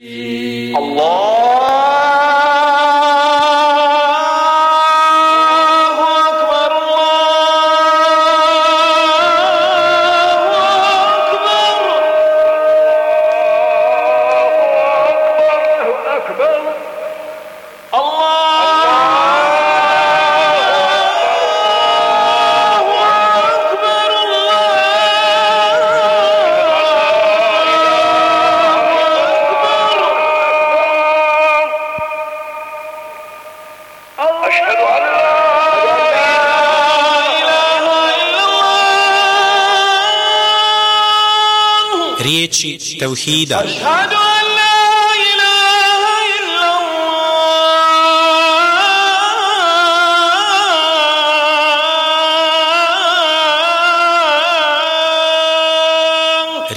Allah. Riječi tevhida.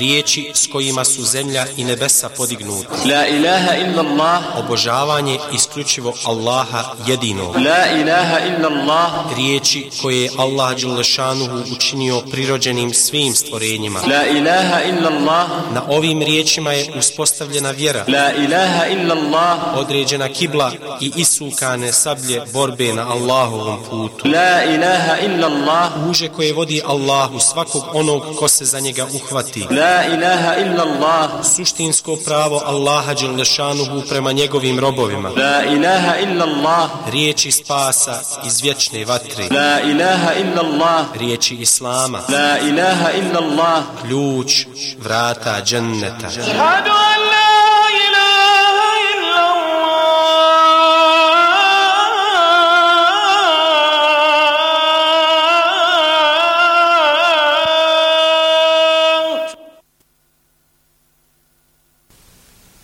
Riječi s kojima su zemlja i nebesa podignuti. La ilaha illa Allah. Obožavanje isključivo Allaha jedino. La ilaha illa Allah. Riječi koje je Allah Đulešanuhu učinio prirođenim svim stvorenjima. La ilaha illa Allah. Na ovim riječima je uspostavljena vjera. La ilaha illa Allah. Određena kibla i isukane sablje borbe na Allahovom putu. La ilaha illa Allah. Uže koje vodi Allahu svakog onog ko se za njega uhvati. La ilaha illa Allah. Suštinsko pravo Allaha Đelešanuhu prema njegovim robovima. La ilaha illa Allah. Riječi spasa iz vječne vatre. La ilaha illa Allah. Riječi Islama. La ilaha illa Allah. Ključ vrata dženneta. Shhadu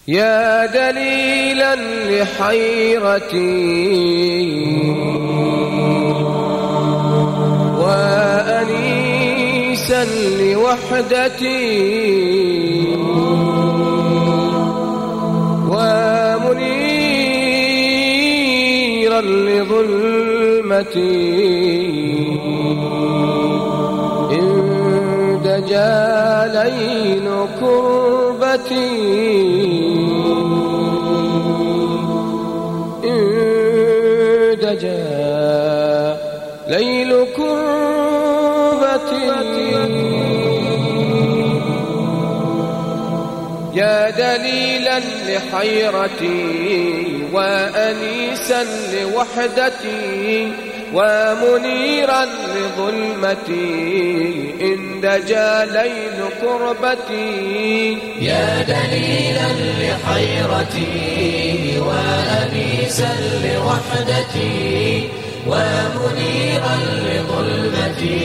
يا دليلا لحيرتي. وأنيسا لوحدتي. ومنيرا لظلمتي. إن دجا ليل كربتي ليل كربتي يا دليلا لحيرتي وأنيسا لوحدتي. ومنيرا لظلمتي إن دجا ليل كربتي يا دليلا لحيرتي وأنيسا لوحدتي ومنيرا لظلمتي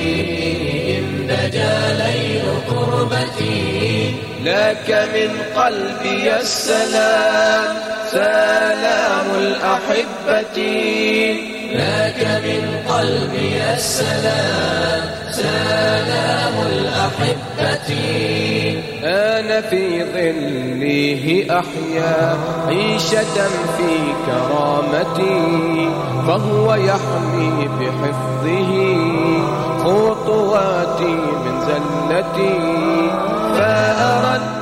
إن دجا ليل قربتي. لك من قلبي السلام. سلام الأحبة. لك من قلبي السلام سلام الأحبة. أنا في ظله أحيا عيشة في كرامتي فهو يحمي بحفظه خطواتي من زلتي. النفس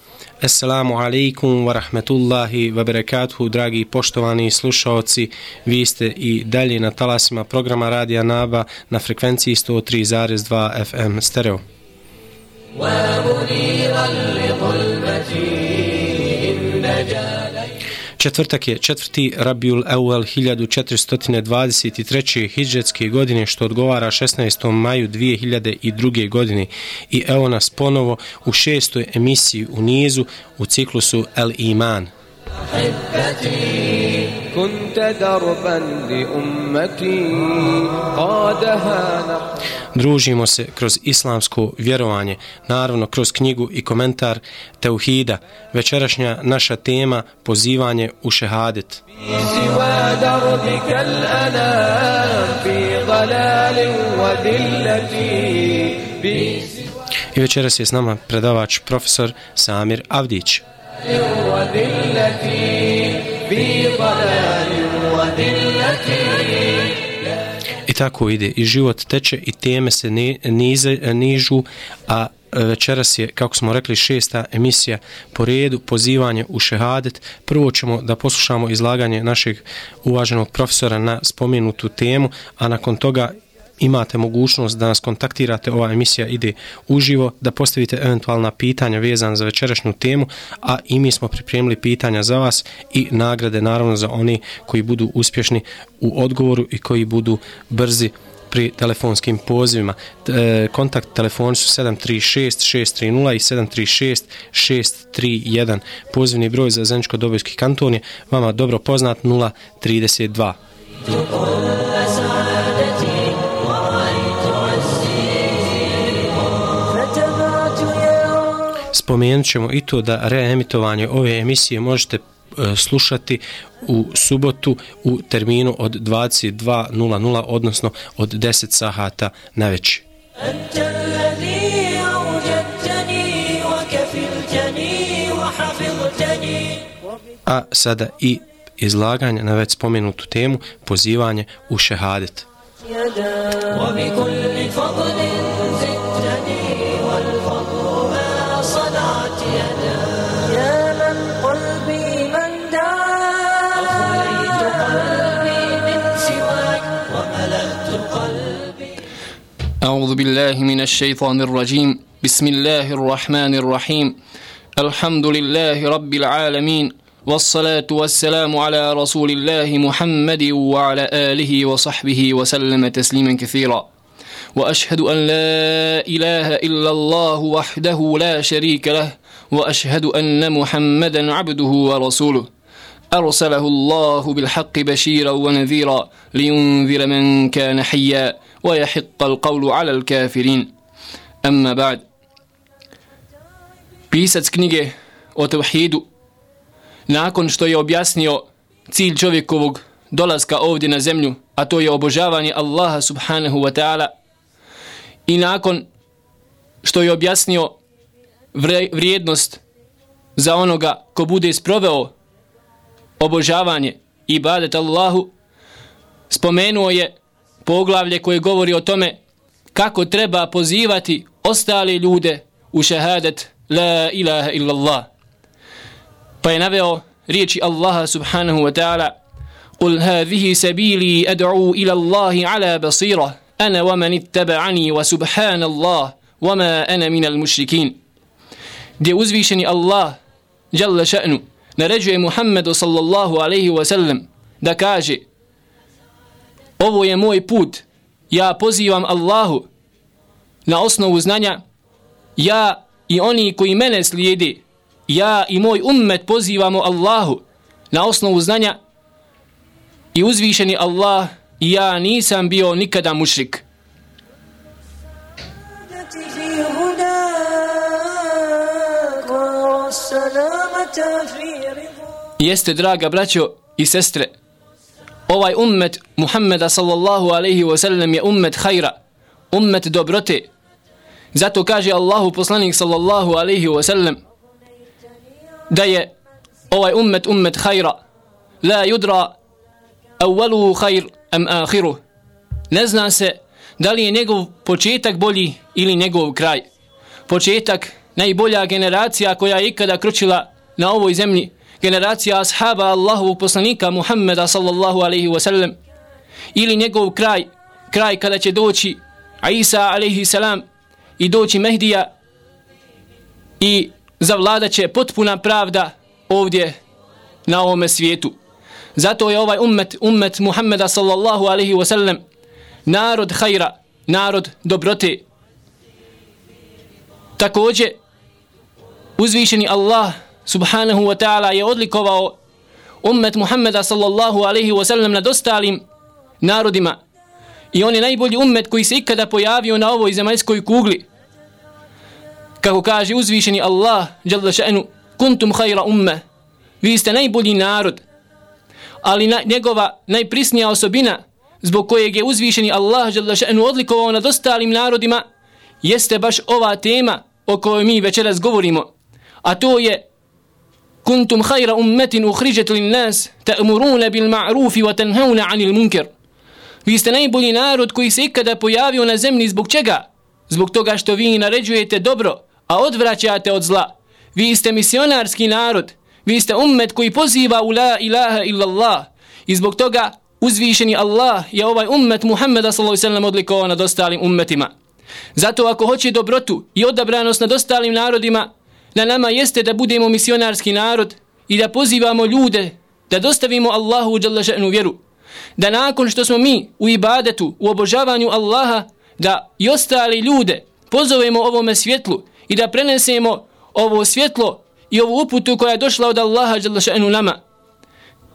Assalamu alaikum wa rahmetullahi wa barakatuhu, dragi poštovani slušalci. Vi ste i dalje na talasima programa Radija Naba na frekvenciji 103.2 FM stereo. Četvrtak je četvrti Rabiul Euel 1423. hijđetske godine što odgovara 16. maju 2002. godine i evo nas ponovo u šestoj emisiji u nizu u ciklusu El Iman. كنت دربا لأمتي قادها Družimo se kroz islamsko vjerovanje, naravno kroz knjigu i komentar Teuhida. Večerašnja naša tema pozivanje u šehadet. I večeras je s nama predavač profesor Samir Avdić. I tako ide i život teče i teme se ne, nize, nižu, a e, večeras je, kako smo rekli, šesta emisija po redu, pozivanje u šehadet. Prvo ćemo da poslušamo izlaganje našeg uvaženog profesora na spomenutu temu, a nakon toga imate mogućnost da nas kontaktirate, ova emisija ide uživo, da postavite eventualna pitanja vezana za večerašnju temu, a i mi smo pripremili pitanja za vas i nagrade naravno za oni koji budu uspješni u odgovoru i koji budu brzi pri telefonskim pozivima. E, kontakt telefoni su 736-630 i 736-631. Pozivni broj za Zeničko-Dobojski kanton je vama dobro poznat 032. spomenut ćemo i to da reemitovanje ove emisije možete e, slušati u subotu u terminu od 22.00 odnosno od 10 sahata na veći. A sada i izlaganje na već spomenutu temu pozivanje u šehadet. وبكل فضل أعوذ بالله من الشيطان الرجيم. بسم الله الرحمن الرحيم. الحمد لله رب العالمين. والصلاة والسلام على رسول الله محمد وعلى آله وصحبه وسلم تسليما كثيرا. وأشهد أن لا إله إلا الله وحده لا شريك له. وأشهد أن محمدا عبده ورسوله. أرسله الله بالحق بشيرا ونذيرا لينذر من كان حيا. ويحق القول على الكافرين أما بعد Pisac knjige o Tevhidu, nakon što je objasnio cilj čovjekovog dolaska ovdje na zemlju, a to je obožavanje Allaha subhanahu wa ta'ala, i nakon što je objasnio vrijednost za onoga ko bude sproveo obožavanje i ibadet Allahu, spomenuo je poglavlje koje govori o tome kako treba pozivati ostale ljude u šehadet la ilaha illallah. Pa je naveo riječi Allaha subhanahu wa ta'ala قل هذه سبيلي أدعو إلى الله على بصيرة أنا ومن اتبعني وسبحان الله وما أنا من المشركين دي uzvišeni Allah جل شأنه naređuje Muhammedu sallallahu alaihi wa sallam da kaže ovo je moj put, ja pozivam Allahu na osnovu znanja, ja i oni koji mene slijedi, ja i moj ummet pozivamo Allahu na osnovu znanja. I uzvišeni Allah i ja nisam bio nikada mušrik. Jeste, draga braćo i sestre, ovaj ummet Muhammeda sallallahu alaihi wa sallam je ummet hajra, ummet dobrote. Zato kaže Allahu poslanik sallallahu alaihi wa sallam da je ovaj ummet ummet hajra. La yudra awalu hajr am akhiruh. Ne zna se da li je njegov početak bolji ili njegov kraj. Početak najbolja generacija koja je ikada kročila na ovoj zemlji, generacija ashaba Allahovog poslanika Muhammeda sallallahu alaihi wa sallam, ili njegov kraj, kraj kada će doći Isa alaihi salam i doći Mehdija i zavladaće potpuna pravda ovdje na ovome svijetu. Zato je ovaj ummet, ummet Muhammeda sallallahu alaihi wa sallam, narod hajra, narod dobrote. Također, uzvišeni Allah subhanahu wa ta'ala je odlikovao ummet Muhammeda sallallahu alaihi wa sallam nad ostalim narodima. I on je najbolji ummet koji se ikada pojavio na ovoj zemaljskoj kugli. Kako kaže uzvišeni Allah, jalla še'nu, kuntum hajra umme, vi ste najbolji narod. Ali na, njegova najprisnija osobina, zbog kojeg je uzvišeni Allah, jalla še'nu, odlikovao nad ostalim narodima, jeste baš ova tema o kojoj mi večeras govorimo. A to je kuntum خير أمة أخرجت lin nas, بالمعروف bil عن wa tanhauna anil. Vi ste najbolji narod koji se ikada pojavio na zemlji zbog čega? Zbog toga što vi naređujete dobro, a odvraćate od zla. Vi ste misionarski narod. Vi ste ummet koji poziva u la ilaha illallah. I zbog toga uzvišeni Allah je ovaj ummet Muhammeda sallallahu odlikovao nad ostalim ummetima. Zato ako hoće dobrotu i odabranost nad ostalim narodima, na nama jeste da budemo misionarski narod i da pozivamo ljude da dostavimo Allahu u vjeru. Da nakon što smo mi u ibadetu, u obožavanju Allaha, da i ostali ljude pozovemo ovome svjetlu i da prenesemo ovo svjetlo i ovu uputu koja je došla od Allaha dželašenu nama,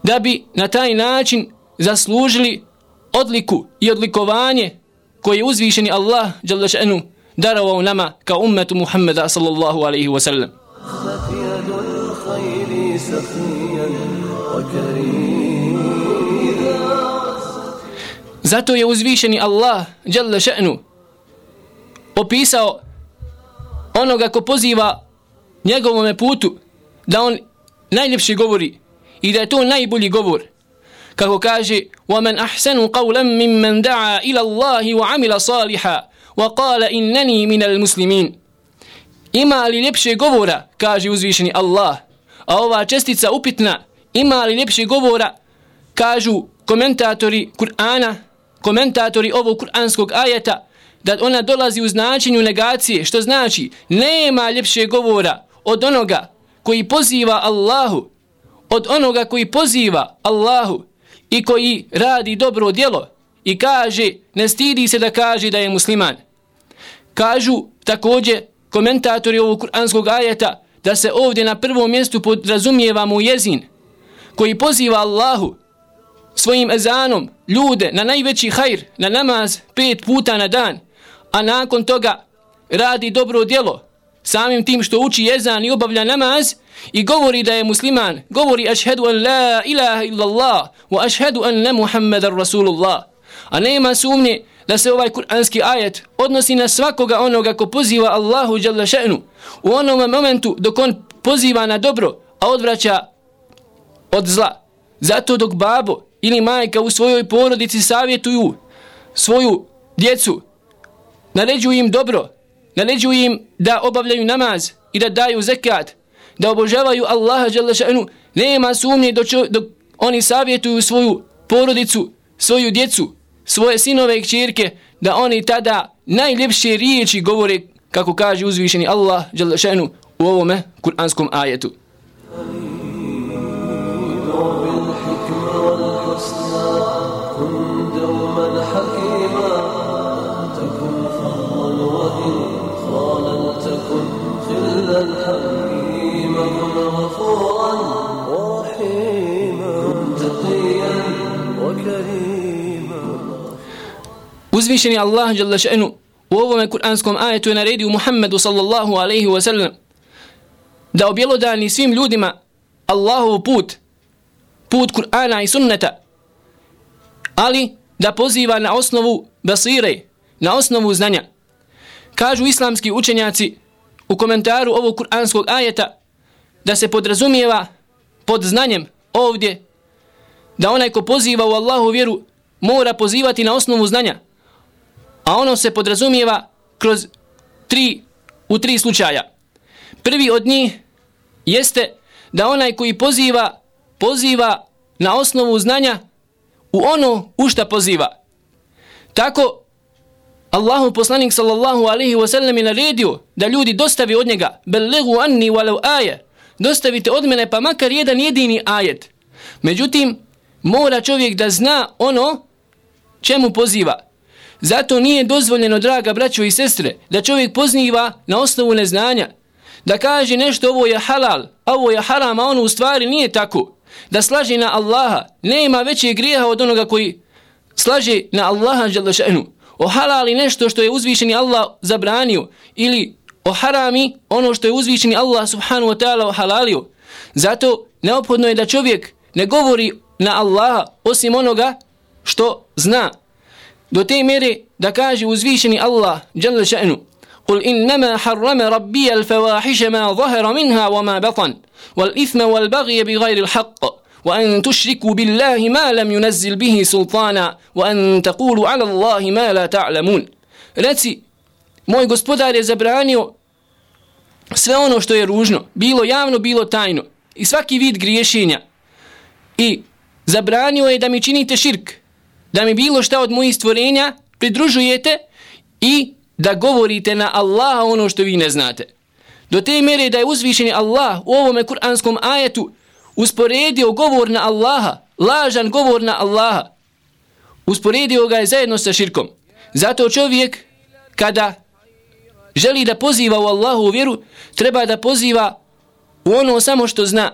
da bi na taj način zaslužili odliku i odlikovanje koje je uzvišeni Allah dželašenu darovao nama kao ummetu Muhammeda sallallahu alaihi wa sallam. Zato je uzvišeni Allah dželle še'nu opisao onoga ko poziva njegovome putu da on najljepši govori i da je to najbolji govor. Kako kaže وَمَنْ أَحْسَنُ قَوْلًا مِمَّنْ دَعَا إِلَى اللَّهِ وَعَمِلَ صَالِحًا وَقَالَ إِنَّنِي مِنَ الْمُسْلِمِينَ Ima li ljepše govora, kaže uzvišeni Allah, a ova čestica upitna, ima li ljepše govora, kažu komentatori Kur'ana, komentatori ovog kuranskog ajeta da ona dolazi u značenju negacije, što znači nema ljepše govora od onoga koji poziva Allahu, od onoga koji poziva Allahu i koji radi dobro djelo i kaže, ne stidi se da kaže da je musliman. Kažu također komentatori ovog kuranskog ajeta da se ovdje na prvom mjestu podrazumijeva mu jezin koji poziva Allahu svojim ezanom ljude na najveći hajr, na namaz pet puta na dan, a nakon toga radi dobro djelo, samim tim što uči jezan i obavlja namaz i govori da je musliman, govori ašhedu an la ilaha illallah wa ašhedu an muhammedan rasulullah. A nema sumnje da se ovaj kuranski ajet odnosi na svakoga onoga ko poziva Allahu dželle še'nu u onom momentu dok on poziva na dobro, a odvraća od zla. Zato dok babo ili majka u svojoj porodici savjetuju svoju djecu, naređuju im dobro, naređuju im da obavljaju namaz i da daju zekat, da obožavaju Allaha dželle šanu, nema sumnje dok, dok oni savjetuju svoju porodicu, svoju djecu, svoje sinove i kćerke, da oni tada najljepše riječi govore, kako kaže uzvišeni Allah dželle šanu u ovome kuranskom ajetu. Uzvišeni Allah dželle šanu u ovome kuranskom ajetu je naredio Muhammedu sallallahu alaihi wa sallam da objelodani svim ljudima Allahov put, put Kur'ana i sunneta, ali da poziva na osnovu basire, na osnovu znanja. Kažu islamski učenjaci u komentaru ovog kuranskog ajeta da se podrazumijeva pod znanjem ovdje da onaj ko poziva u Allahu vjeru mora pozivati na osnovu znanja a ono se podrazumijeva kroz tri, u tri slučaja. Prvi od njih jeste da onaj koji poziva, poziva na osnovu znanja u ono u šta poziva. Tako Allahu poslanik sallallahu alaihi wasallam je naredio da ljudi dostavi od njega belegu anni walau aje dostavite od mene pa makar jedan jedini ajet. Međutim, mora čovjek da zna ono čemu poziva. Zato nije dozvoljeno, draga braćo i sestre, da čovjek pozniva na osnovu neznanja. Da kaže nešto ovo je halal, a ovo je haram, a ono u stvari nije tako. Da slaže na Allaha, nema veće grijeha od onoga koji slaže na Allaha želešenu. O halali nešto što je uzvišeni Allah zabranio ili o harami ono što je uzvišeni Allah subhanahu wa ta'ala ohalalio. Zato neophodno je da čovjek ne govori na Allaha osim onoga što zna. Do te mjere da kaže uzvišeni Allah jalla še'nu قل إنما حرم ربي الفواحش ما ظهر منها وما بطن والإثم والبغي بغير الحق وأن تشركوا بالله ما لم ينزل به سلطانا وأن تقولوا على الله ما لا تعلمون Reci, moj gospodar je zabranio sve ono što je ružno, bilo javno, bilo tajno, i svaki vid griješenja. I zabranio je da mi činite širk, da mi bilo šta od mojih stvorenja pridružujete i da govorite na Allaha ono što vi ne znate. Do te mere da je uzvišeni Allah u ovome kuranskom ajetu usporedio govor na Allaha, lažan govor na Allaha, usporedio ga je zajedno sa širkom. Zato čovjek kada želi da poziva u Allahu u vjeru, treba da poziva u ono samo što zna.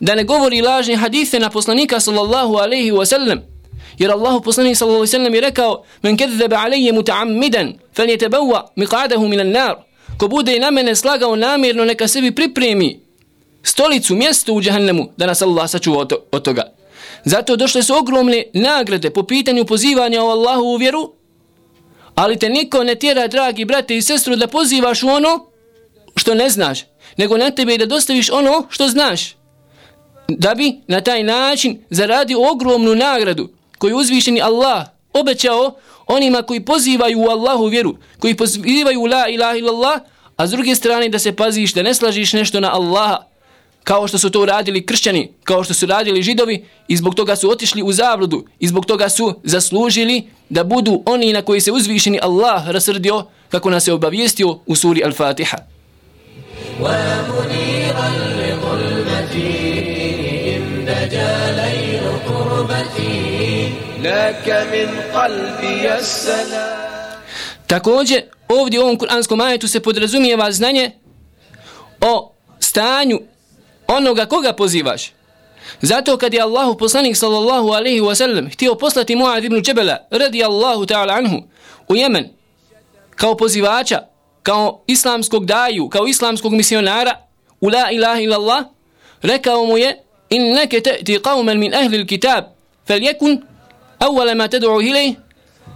Da ne govori lažne hadise na poslanika sallallahu alaihi wasallam. Jer Allahu poslanik sallallahu alejhi ve sellem je rekao Men kadzaba alayya muta'ammidan fel miq'adahu min an-nar." Ko bude na mene slagao namjerno neka sebi pripremi stolicu, mjesto u džehennemu, da nas Allah sačuva od, od toga. Zato došle su ogromne nagrade po pitanju pozivanja u Allahu u vjeru Ali te niko ne tjera, dragi brate i sestru, da pozivaš u ono što ne znaš, nego na tebe da dostaviš ono što znaš. Da bi na taj način zaradio ogromnu nagradu koju uzvišeni Allah obećao onima koji pozivaju u Allahu vjeru, koji pozivaju la ilaha illallah, a s druge strane da se paziš da ne slažiš nešto na Allaha, kao što su to radili kršćani, kao što su radili židovi i zbog toga su otišli u zabludu i zbog toga su zaslužili da budu oni na koji se uzvišeni Allah rasrdio kako nas je obavijestio u suri Al-Fatiha. Također, ovdje u ovom kuranskom ajetu se podrazumijeva znanje o stanju onoga koga pozivaš. Zato kad je Allahu poslanik sallallahu alaihi wa sallam htio poslati Muad ibn Čebela radi Allahu ta'ala anhu u Jemen kao pozivača, kao islamskog daju, kao islamskog misionara u la ilaha illallah, rekao mu je in neke te'ti qavmen min ahli kitab fel jekun awala ma tad'u hilej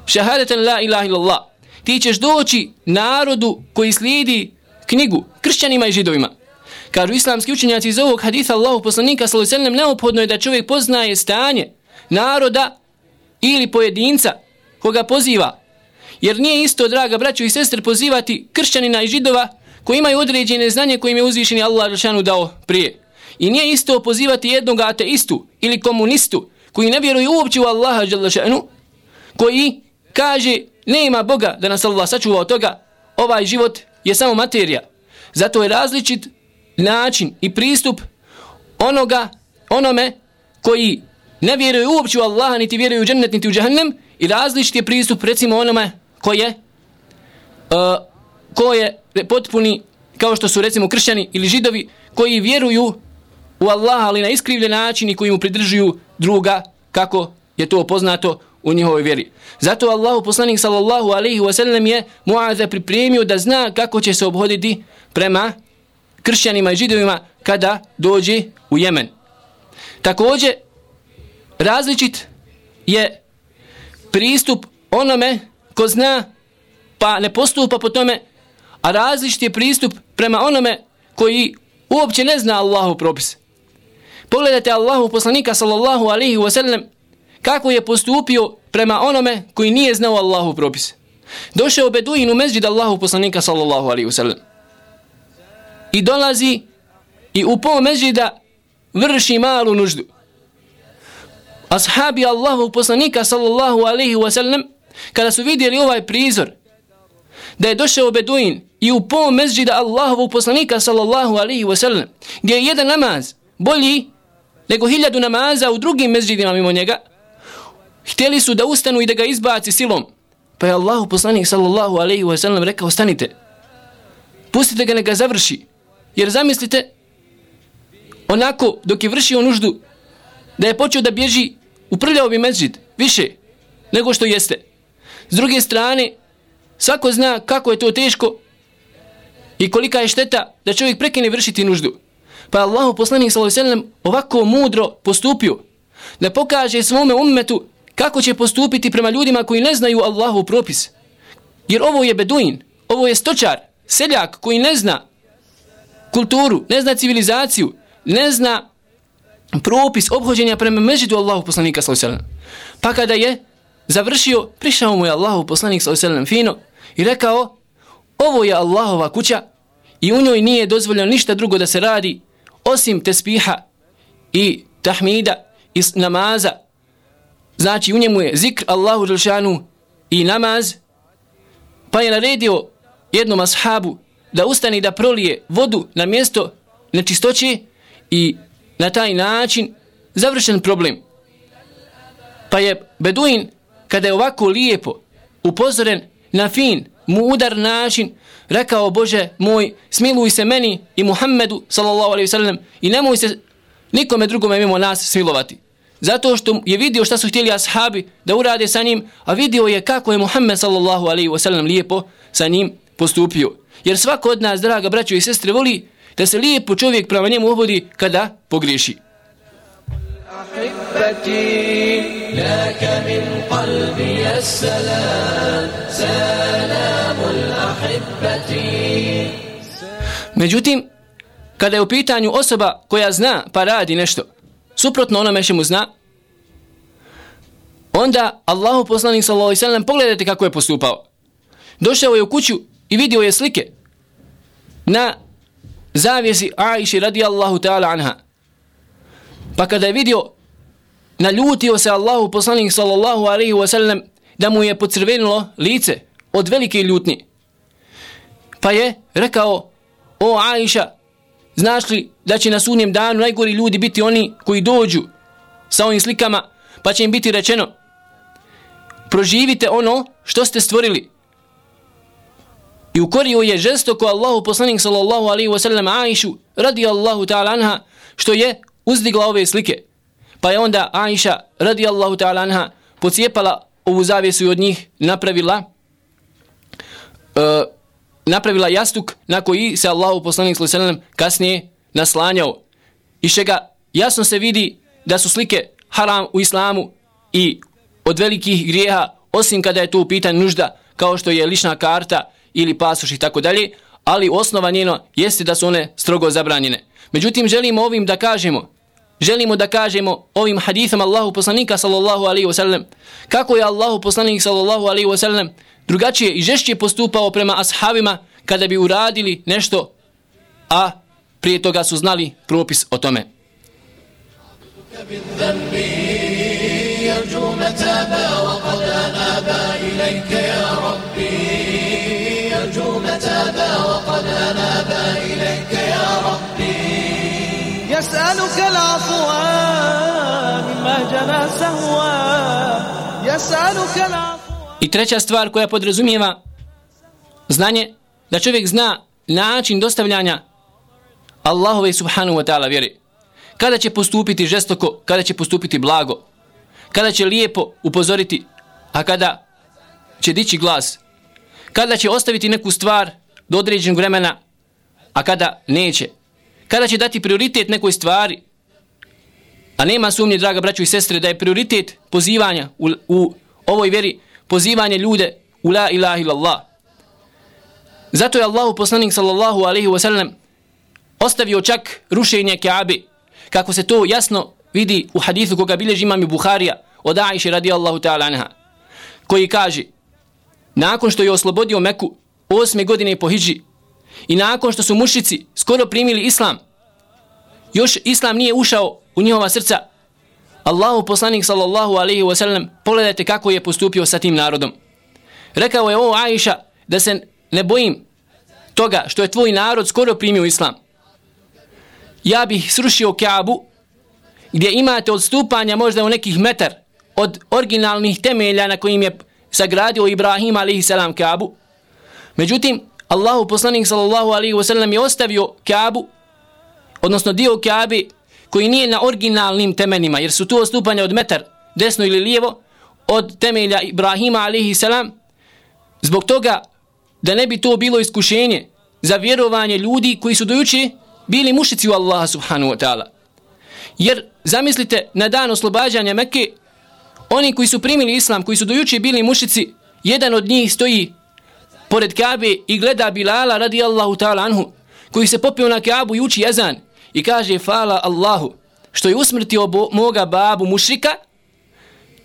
shahadatan la ilaha illallah. Ti ćeš doći narodu koji slijedi knjigu kršćanima i židovima. Kažu islamski učenjaci iz ovog haditha Allahu poslanika sallallahu alejhi ve sellem neophodno je da čovjek poznaje stanje naroda ili pojedinca koga poziva. Jer nije isto, draga braćo i sestre, pozivati kršćanina i židova koji imaju određene znanje kojim je uzvišeni Allah Žešanu dao prije. I nije isto pozivati jednog ateistu ili komunistu koji ne vjeruje uopće u Allaha Žešanu, koji kaže nema Boga da nas Allah sačuva od toga, ovaj život je samo materija. Zato je različit način i pristup onoga, onome koji ne vjeruje uopće u Allaha, niti vjeruje u džennet, niti u džahnem, i različit je pristup, recimo, onome koji je, uh, ko je potpuni, kao što su, recimo, kršćani ili židovi, koji vjeruju u Allaha, ali na iskrivljen način i koji mu pridržuju druga, kako je to poznato u njihovoj vjeri. Zato Allahu poslanik sallallahu alaihi wasallam je Muaza pripremio da zna kako će se obhoditi prema kršćanima i židovima kada dođe u Jemen. Također, različit je pristup onome ko zna pa ne postupa po tome, a različit je pristup prema onome koji uopće ne zna Allahu propis. Pogledajte Allahu poslanika sallallahu alaihi wa sallam kako je postupio prema onome koji nije znao Allahu propis. Došao Beduin u mezđid Allahu poslanika sallallahu alaihi wa sallam i dolazi i u pol mezđida vrši malu nuždu. Ashabi Allahu poslanika sallallahu alaihi wa sallam kada su vidjeli ovaj prizor da je došao Beduin i u pol mezđida Allahovog poslanika sallallahu alaihi wa sallam gdje je jedan namaz bolji nego hiljadu namaza u drugim mezđidima mimo njega htjeli su da ustanu i da ga izbaci silom pa je Allahu poslanik sallallahu alaihi wa sallam rekao stanite pustite ga neka završi jer zamislite onako dok je vršio nuždu da je počeo da bježi uprljao bi mezđid više nego što jeste. S druge strane, svako zna kako je to teško i kolika je šteta da čovjek prekine vršiti nuždu. Pa je Allah poslanik s.a.v. ovako mudro postupio da pokaže svome ummetu kako će postupiti prema ljudima koji ne znaju Allahu propis. Jer ovo je beduin, ovo je stočar, seljak koji ne zna kulturu, ne zna civilizaciju, ne zna propis obhođenja prema mežidu Allahu poslanika sallallahu Pa kada je završio, prišao mu je Allahu poslanik sallallahu fino i rekao ovo je Allahova kuća i u njoj nije dozvoljeno ništa drugo da se radi osim tespiha i tahmida i namaza. Znači u njemu je zikr Allahu Đelšanu i namaz pa je naredio jednom ashabu da ustane da prolije vodu na mjesto nečistoće i na taj način završen problem. Pa je Beduin, kada je ovako lijepo upozoren na fin, mudar način, rekao Bože moj, smiluj se meni i Muhammedu, sallallahu alaihi sallam, i nemoj se nikome drugome mimo nas smilovati. Zato što je vidio šta su htjeli ashabi da urade sa njim, a vidio je kako je Muhammed sallallahu alaihi sallam lijepo sa njim postupio. Jer svako od nas, draga braćo i sestre, voli da se lijepo čovjek prema njemu obodi kada pogriješi. لك من قلبي السلام سلام الأحبة Međutim, kada je u pitanju osoba koja zna pa radi nešto, suprotno onome što mu zna, onda Allahu poslanik sallallahu alejhi ve sellem pogledajte kako je postupao. Došao je u kuću i vidio je slike na zavjesi Aisha radijallahu ta'ala anha. Pa kada je vidio, naljutio se Allahu poslanik sallallahu alaihi wa sallam da mu je pocrvenilo lice od velike ljutni. Pa je rekao, o Aisha, znaš li da će na sunjem danu najgori ljudi biti oni koji dođu sa ovim slikama, pa će im biti rečeno, proživite ono što ste stvorili, I ukorio je žestoko Allahu poslanik sallallahu alaihi wasallam Aishu radi Allahu ta'ala anha što je uzdigla ove slike. Pa je onda Aisha radijallahu ta'ala anha pocijepala ovu zavjesu i od njih napravila e, napravila jastuk na koji se Allahu poslanik sallallahu alejhi ve sellem kasnije naslanjao. I šega jasno se vidi da su slike haram u islamu i od velikih grijeha osim kada je to u pitanju nužda kao što je lična karta ili pasoš i tako dalje, ali osnova njeno jeste da su one strogo zabranjene. Međutim, želimo ovim da kažemo, želimo da kažemo ovim hadithom Allahu poslanika sallallahu alaihi wa sallam, kako je Allahu poslanik sallallahu alaihi wa sallam drugačije i žešće postupao prema ashabima kada bi uradili nešto, a prije toga su znali propis o tome. يرجو متابا وقد أنابا إليك يا يسألك العفو مما جنى سهوا يسألك العفو I treća stvar koja podrazumijeva znanje da čovjek zna način dostavljanja Allahove subhanahu wa ta'ala vjeri. Kada će postupiti žestoko, kada će postupiti blago, kada će lijepo upozoriti, a kada će dići glas, kada će ostaviti neku stvar do određenog vremena, a kada neće. Kada će dati prioritet nekoj stvari, a nema sumnje, draga braćo i sestre, da je prioritet pozivanja u, u ovoj veri, pozivanje ljude u la ilaha illallah. Zato je Allahu poslanik sallallahu alaihi wa sallam ostavio čak rušenje Kaabe, kako se to jasno vidi u hadithu koga bilježi imam i Buharija od Aisha radijallahu ta'ala anha, koji kaže, nakon što je oslobodio Meku osme godine po Hidži i nakon što su mušici skoro primili islam, još islam nije ušao u njihova srca, Allahu poslanik sallallahu alaihi wasallam, pogledajte kako je postupio sa tim narodom. Rekao je o Aisha da se ne bojim toga što je tvoj narod skoro primio islam. Ja bih srušio Kaabu gdje imate odstupanja možda u nekih metar od originalnih temelja na kojim je sagradio Ibrahim alaihi salam Kaabu. Međutim, Allahu poslanik sallallahu alaihi wasallam je ostavio Kaabu, odnosno dio Kaabe koji nije na originalnim temenima, jer su tu odstupanja od metar desno ili lijevo od temelja Ibrahima alaihi salam, zbog toga da ne bi to bilo iskušenje za vjerovanje ljudi koji su dojuče bili mušici u Allaha subhanahu wa ta'ala. Jer zamislite na dan oslobađanja Mekke, oni koji su primili islam, koji su dojuče bili mušici, jedan od njih stoji pored Kabe i gleda Bilala radijallahu ta'ala anhu, koji se popio na Kabu i uči jezan i kaže fala Allahu što je usmrtio bo, moga babu mušrika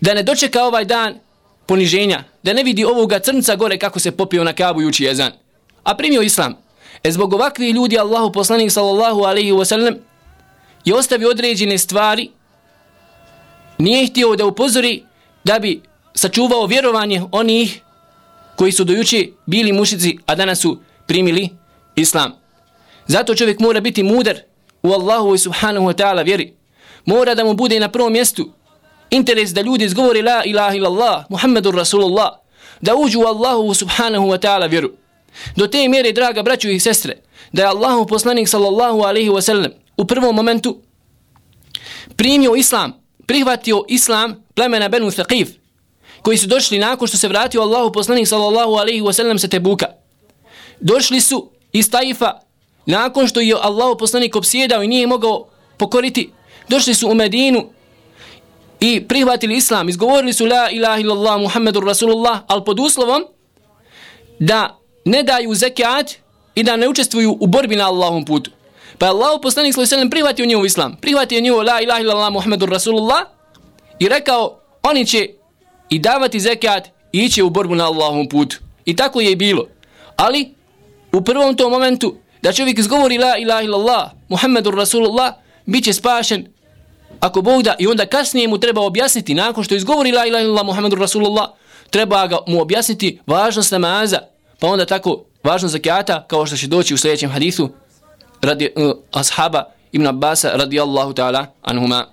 da ne dočeka ovaj dan poniženja, da ne vidi ovoga crnca gore kako se popio na Kabu i uči jezan. A primio islam. E zbog ovakvih ljudi Allahu poslanik sallallahu alaihi wa sallam je ostavio određene stvari nije htio da upozori da bi sačuvao vjerovanje onih koji su dojuče bili mušici, a danas su primili islam. Zato čovjek mora biti mudar u Allahu i subhanahu wa ta'ala vjeri. Mora da mu bude na prvom mjestu interes da ljudi izgovori la ilaha illallah, Muhammedur Rasulullah, da uđu u Allahu subhanahu wa ta'ala vjeru. Do te mjere, draga braću i sestre, da je Allahu poslanik sallallahu alaihi wa sallam u prvom momentu primio islam, prihvatio islam plemena Benu Thaqif, koji su došli nakon što se vratio Allahu poslanik sallallahu alaihi wa sallam sa Tebuka. Došli su iz Taifa nakon što je Allahu poslanik obsjedao i nije mogao pokoriti. Došli su u Medinu i prihvatili islam, izgovorili su la ilaha illallah Muhammedur Rasulullah, ali pod uslovom da ne daju zekat i da ne učestvuju u borbi na Allahom putu. Pa Allah poslanik sallallahu alejhi ve prihvatio njihov islam, prihvatio njihov la ilaha illallah Muhammedur Rasulullah i rekao oni će i davati zekat i ići u borbu na Allahom putu. I tako je i bilo. Ali u prvom tom momentu da čovjek izgovori la ilaha illallah Muhammedur Rasulullah bit će spašen ako Bog da i onda kasnije mu treba objasniti nakon što izgovori la ilaha illallah Muhammedur Rasulullah treba ga mu objasniti važnost namaza pa onda tako važnost zakata kao što će doći u sljedećem hadithu radi uh, ashaba Ibn Abbas radijallahu ta'ala anhuma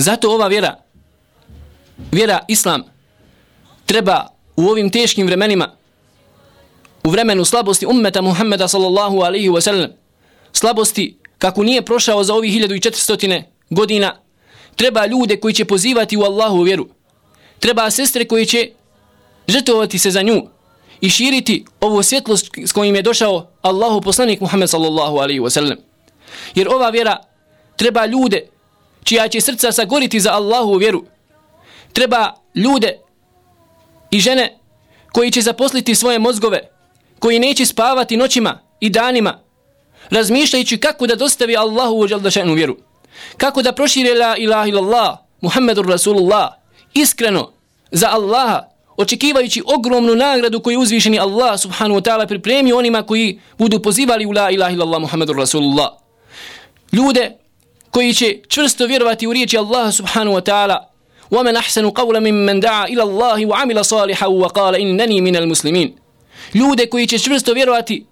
Zato ova vjera, vjera Islam, treba u ovim teškim vremenima, u vremenu slabosti ummeta Muhammeda sallallahu alaihi wa sallam, slabosti kako nije prošao za ovih 1400 godina, treba ljude koji će pozivati u Allahu vjeru. Treba sestre koji će žrtovati se za nju i širiti ovu svjetlost s kojim je došao Allahu poslanik Muhammed sallallahu alaihi wasallam. Jer ova vjera treba ljude čija će srca sagoriti za Allahu vjeru. Treba ljude i žene koji će zaposliti svoje mozgove, koji neće spavati noćima i danima, razmišljajući kako da dostavi Allahu ođaldašenu vjeru kako da prošire la ilaha illallah, Muhammedur Rasulullah, iskreno za Allaha, očekivajući ogromnu nagradu koju uzvišeni Allah subhanahu wa ta'ala pripremio onima koji budu pozivali u la ilaha illallah, Muhammedur Rasulullah. Ljude koji će čvrsto vjerovati u riječi Allah subhanahu wa ta'ala, وَمَنْ أَحْسَنُ قَوْلًا مِمَّنْ دَعَا إِلَى اللَّهِ وَعَمِلَ صَالِحًا وَقَالَ إِنَّنِي مِنَ الْمُسْلِمِينَ Ljude koji će čvrsto vjerovati,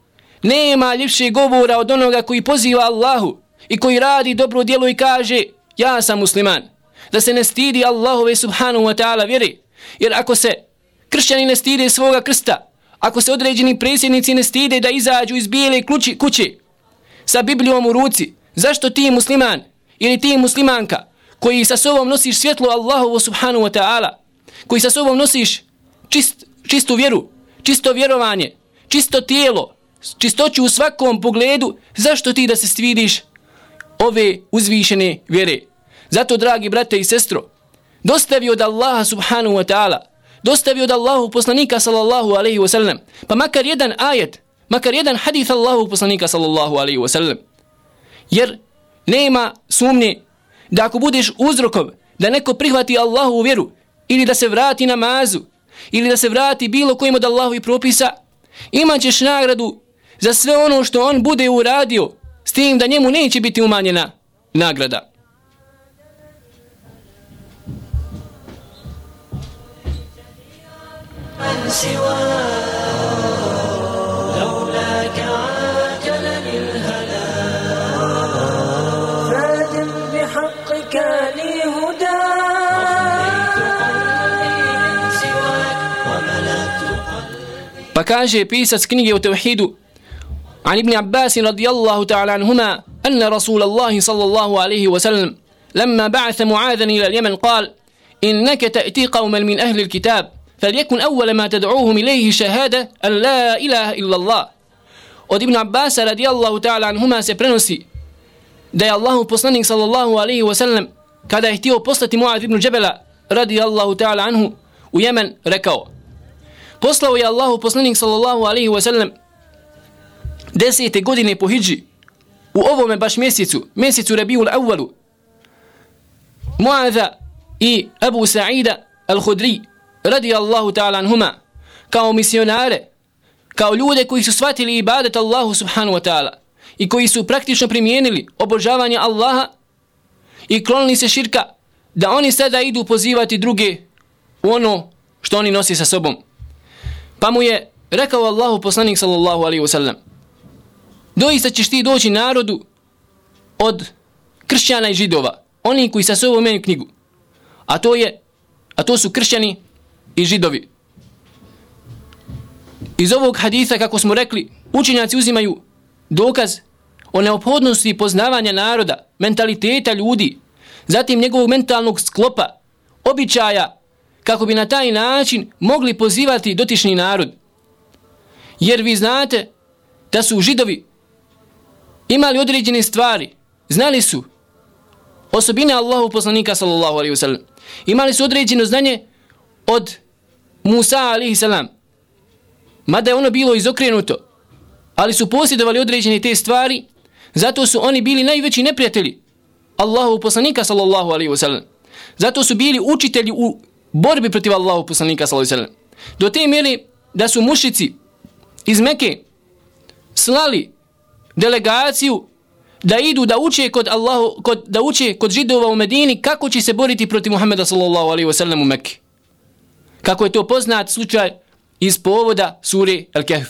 nema ljepše govora od onoga koji poziva Allahu i koji radi dobro djelo i kaže ja sam musliman, da se ne stidi Allahove subhanahu wa ta'ala vjeri. Jer ako se kršćani ne stide svoga krsta, ako se određeni presjednici ne stide da izađu iz bijele kući, kuće sa Biblijom u ruci, zašto ti musliman ili ti muslimanka koji sa sobom nosiš svjetlo Allahovu subhanahu wa ta'ala, koji sa sobom nosiš čist, čistu vjeru, čisto vjerovanje, čisto tijelo, čistoću u svakom pogledu, zašto ti da se stvidiš ove uzvišene vjere. Zato, dragi brate i sestro, dostavi od Allaha subhanahu wa ta'ala, dostavi od Allahu poslanika sallallahu alaihi wa sallam, pa makar jedan ajet, makar jedan hadith Allahu poslanika sallallahu alaihi wa sallam. Jer nema sumnje da ako budeš uzrokom da neko prihvati Allahu u vjeru ili da se vrati namazu ili da se vrati bilo kojim od Allahu i propisa, imat ćeš nagradu za sve ono što on bude uradio s tim da njemu neće biti umanjena nagrada. من لولاك Pisac knjige o tevhidu عن ابن عباس رضي الله تعالى عنهما أن رسول الله صلى الله عليه وسلم لما بعث معاذا إلى اليمن قال إنك تأتي قوما من أهل الكتاب فليكن أول ما تدعوهم إليه شهادة أن لا إله إلا الله Od Ibn Abbas radijallahu ta'ala anhuma se prenosi da je Allahu poslanik sallallahu alaihi wa sallam kada je htio poslati Mu'ad ibn Džebela radijallahu ta'ala anhu u Jemen rekao Poslao je Allahu poslanik sallallahu alaihi wa sallam desete godine po hijđi u ovome baš mjesecu, mjesecu Rabiul Awwalu Mu'adha i Abu Sa'ida al-Hudri radi Allahu ta'ala anhuma kao misionare, kao ljude koji su shvatili ibadet Allahu subhanu wa ta'ala i koji su praktično primijenili obožavanje Allaha i klonili se širka da oni sada idu pozivati druge u ono što oni nosi sa sobom. Pa mu je rekao Allahu poslanik sallallahu alaihi wasallam doista ćeš ti doći narodu od kršćana i židova, oni koji sa sobom imaju knjigu. A to je, a to su kršćani i židovi. Iz ovog haditha, kako smo rekli, učenjaci uzimaju dokaz o neophodnosti poznavanja naroda, mentaliteta ljudi, zatim njegovog mentalnog sklopa, običaja, kako bi na taj način mogli pozivati dotični narod. Jer vi znate da su židovi imali određene stvari, znali su osobine Allahu poslanika sallallahu alaihi wasallam, imali su određeno znanje od Musa alaihi salam. Mada je ono bilo izokrenuto, ali su posjedovali određene te stvari, zato su oni bili najveći neprijatelji Allahu poslanika sallallahu alaihi wasallam. Zato su bili učitelji u borbi protiv Allahu poslanika sallallahu alaihi wasallam. Do te mjeri da su mušici iz Meke slali delegaciju da idu da uče kod Allahu kod da uče kod židova u Medini kako će se boriti protiv Muhameda sallallahu alejhi ve sellem u Mekki. Kako je to poznat slučaj iz povoda sure Al-Kahf.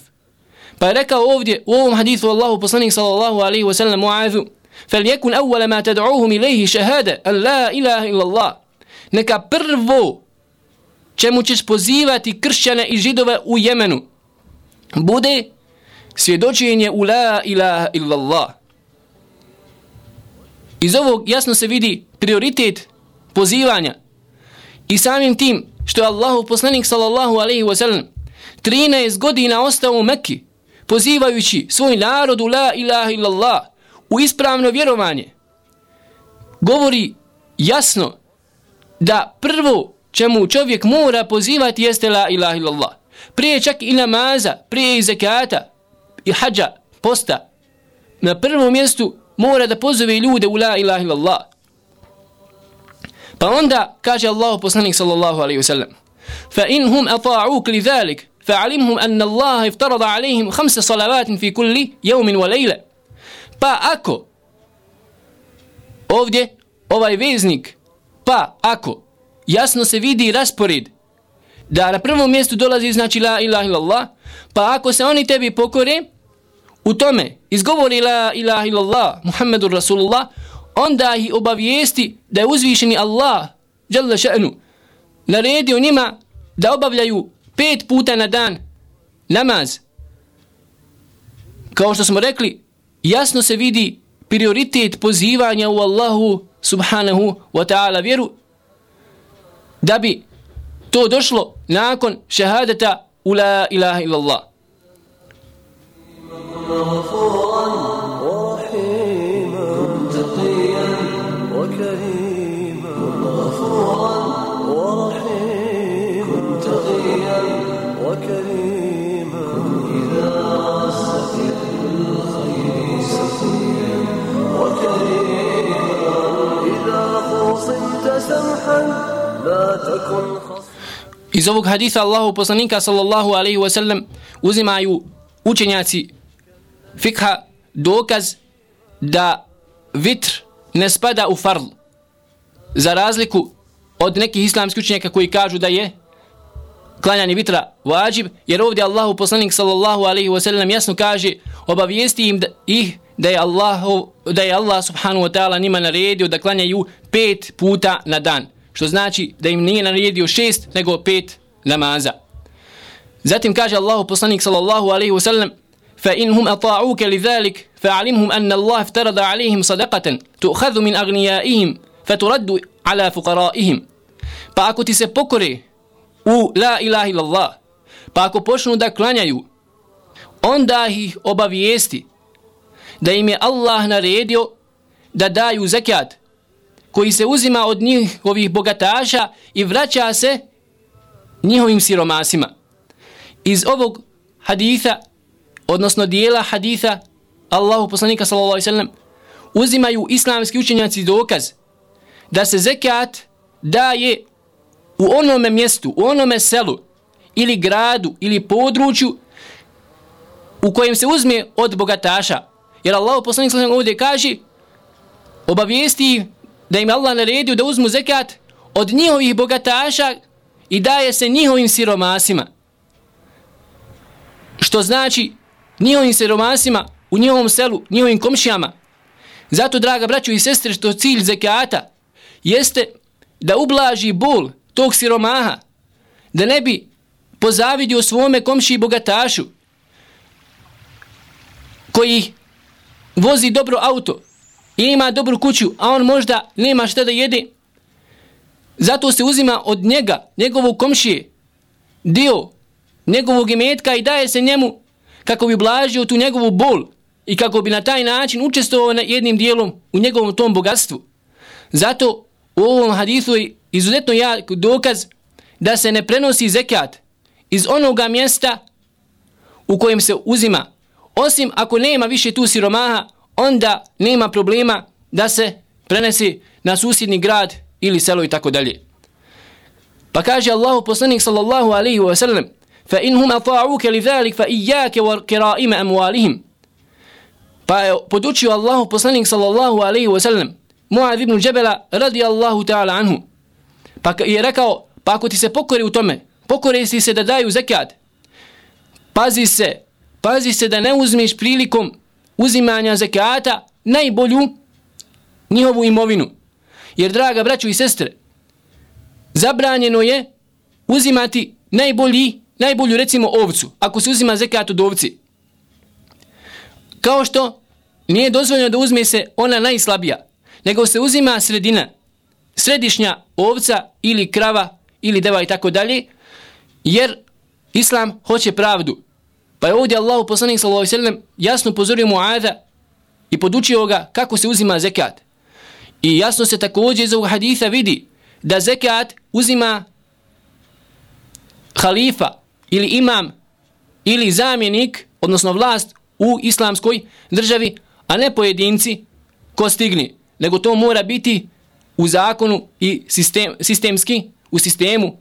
Pa je rekao ovdje u ovom hadithu Allahu poslanik sallallahu alejhi ve sellem Muazu فليكن أول ما تدعوهم إليه شهادة أن لا إله إلا الله neka prvo čemu ćeš pozivati kršćane i židove u Jemenu bude svjedočenje u la ilaha illallah. Iz ovog jasno se vidi prioritet pozivanja i samim tim što je Allahu poslanik sallallahu alaihi wasallam 13 godina ostao u Mekki pozivajući svoj narod u la ilaha illallah u ispravno vjerovanje govori jasno da prvo čemu čovjek mora pozivati jeste la ilaha illallah prije čak i namaza, prije i zekata, i hađa, posta, na prvom mjestu mora da pozove ljude u la ilaha illallah. Pa onda kaže Allah poslanik sallallahu alaihi wasallam fa in hum ata'uk li dhalik fa'alimhum anna Allah iftarada alaihim khamsa salavatin fi kulli yawmin wa layla pa ako ovdje ovaj veznik pa ako jasno se vidi raspored. Da na prvom mjestu dolazi znači la ilaha illallah pa ako se oni tebi pokore u tome izgovori la ilaha illallah Muhammedur Rasulullah onda ih obavijesti da je uzvišeni Allah jalla še'nu naredio njima da obavljaju pet puta na dan namaz. Kao što smo rekli jasno se vidi prioritet pozivanja u Allahu subhanahu wa ta'ala vjeru da bi to došlo nakon šehadeta u la ilaha illallah Iz ovog haditha Allahu poslanika sallallahu alaihi wasallam uzimaju učenjaci fikha dokaz da vitr ne spada u farl. Za razliku od nekih islamskih učenjaka koji kažu da je klanjanje vitra vađib, jer ovdje Allahu poslanik sallallahu alaihi wasallam jasno kaže obavijesti im da, ih da je, Allah, da je Allah subhanahu wa ta'ala njima naredio da klanjaju pet puta na dan Što znači da im nije naredio šest, nego pet namaza. Zatim kaže Allahu poslanik sallallahu alaihi wa sallam فإنهم أطاعوك لذلك فأعلمهم أن الله افترض عليهم صدقة تؤخذ من أغنيائهم فترد على فقرائهم Pa ako ti se pokore u la ilaha illallah, pa ako počnu da klanjaju, onda ih obavijesti da im je Allah naredio da daju zekat koji se uzima od njihovih bogataša i vraća se njihovim siromasima. Iz ovog haditha, odnosno dijela haditha Allahu poslanika sallallahu alejhi ve sellem uzimaju islamski učenjaci dokaz da se zekat daje u onome mjestu, u onome selu ili gradu ili području u kojem se uzme od bogataša. Jer Allah poslanik sallallahu alejhi ve ovdje kaže obavijesti da im Allah naredio da uzmu zekat od njihovih bogataša i daje se njihovim siromasima. Što znači njihovim siromasima u njihovom selu, njihovim komšijama. Zato, draga braćo i sestre, što cilj zekata jeste da ublaži bol tog siromaha, da ne bi pozavidio svome komši i bogatašu, koji vozi dobro auto i ima dobru kuću, a on možda nema šta da jede, zato se uzima od njega, njegovog komšije, dio njegovog imetka i daje se njemu kako bi blažio tu njegovu bol i kako bi na taj način učestvovao na jednim dijelom u njegovom tom bogatstvu. Zato u ovom hadithu je izuzetno jak dokaz da se ne prenosi zekat iz onoga mjesta u kojem se uzima. Osim ako nema više tu siromaha, onda nema problema da se prenesi na susjedni grad ili selo i tako dalje. Pa kaže Allahu poslanik sallallahu alaihi wa sallam fa inhum ata'uke li dhalik fa iyake wa kiraima amualihim. Pa je podučio Allahu poslanik sallallahu alaihi wa sallam Muad ibn Džebela radi Allahu ta'ala anhu. Pa je rekao, pa ako ti se pokori u tome, pokori si se da daju zekat, pazi se, pazi se da ne uzmeš prilikom uzimanja zekata najbolju njihovu imovinu. Jer, draga braću i sestre, zabranjeno je uzimati najbolji, najbolju recimo ovcu, ako se uzima zekat od ovci. Kao što nije dozvoljeno da uzme se ona najslabija, nego se uzima sredina, središnja ovca ili krava ili deva i tako dalje, jer Islam hoće pravdu. Pa je ovdje Allah poslanik sallallahu alejhi ve sellem jasno pozorio Muada i podučio ga kako se uzima zekat. I jasno se također iz ovog haditha vidi da zekat uzima halifa ili imam ili zamjenik, odnosno vlast u islamskoj državi, a ne pojedinci ko stigni. Nego to mora biti u zakonu i sistem, sistemski, u sistemu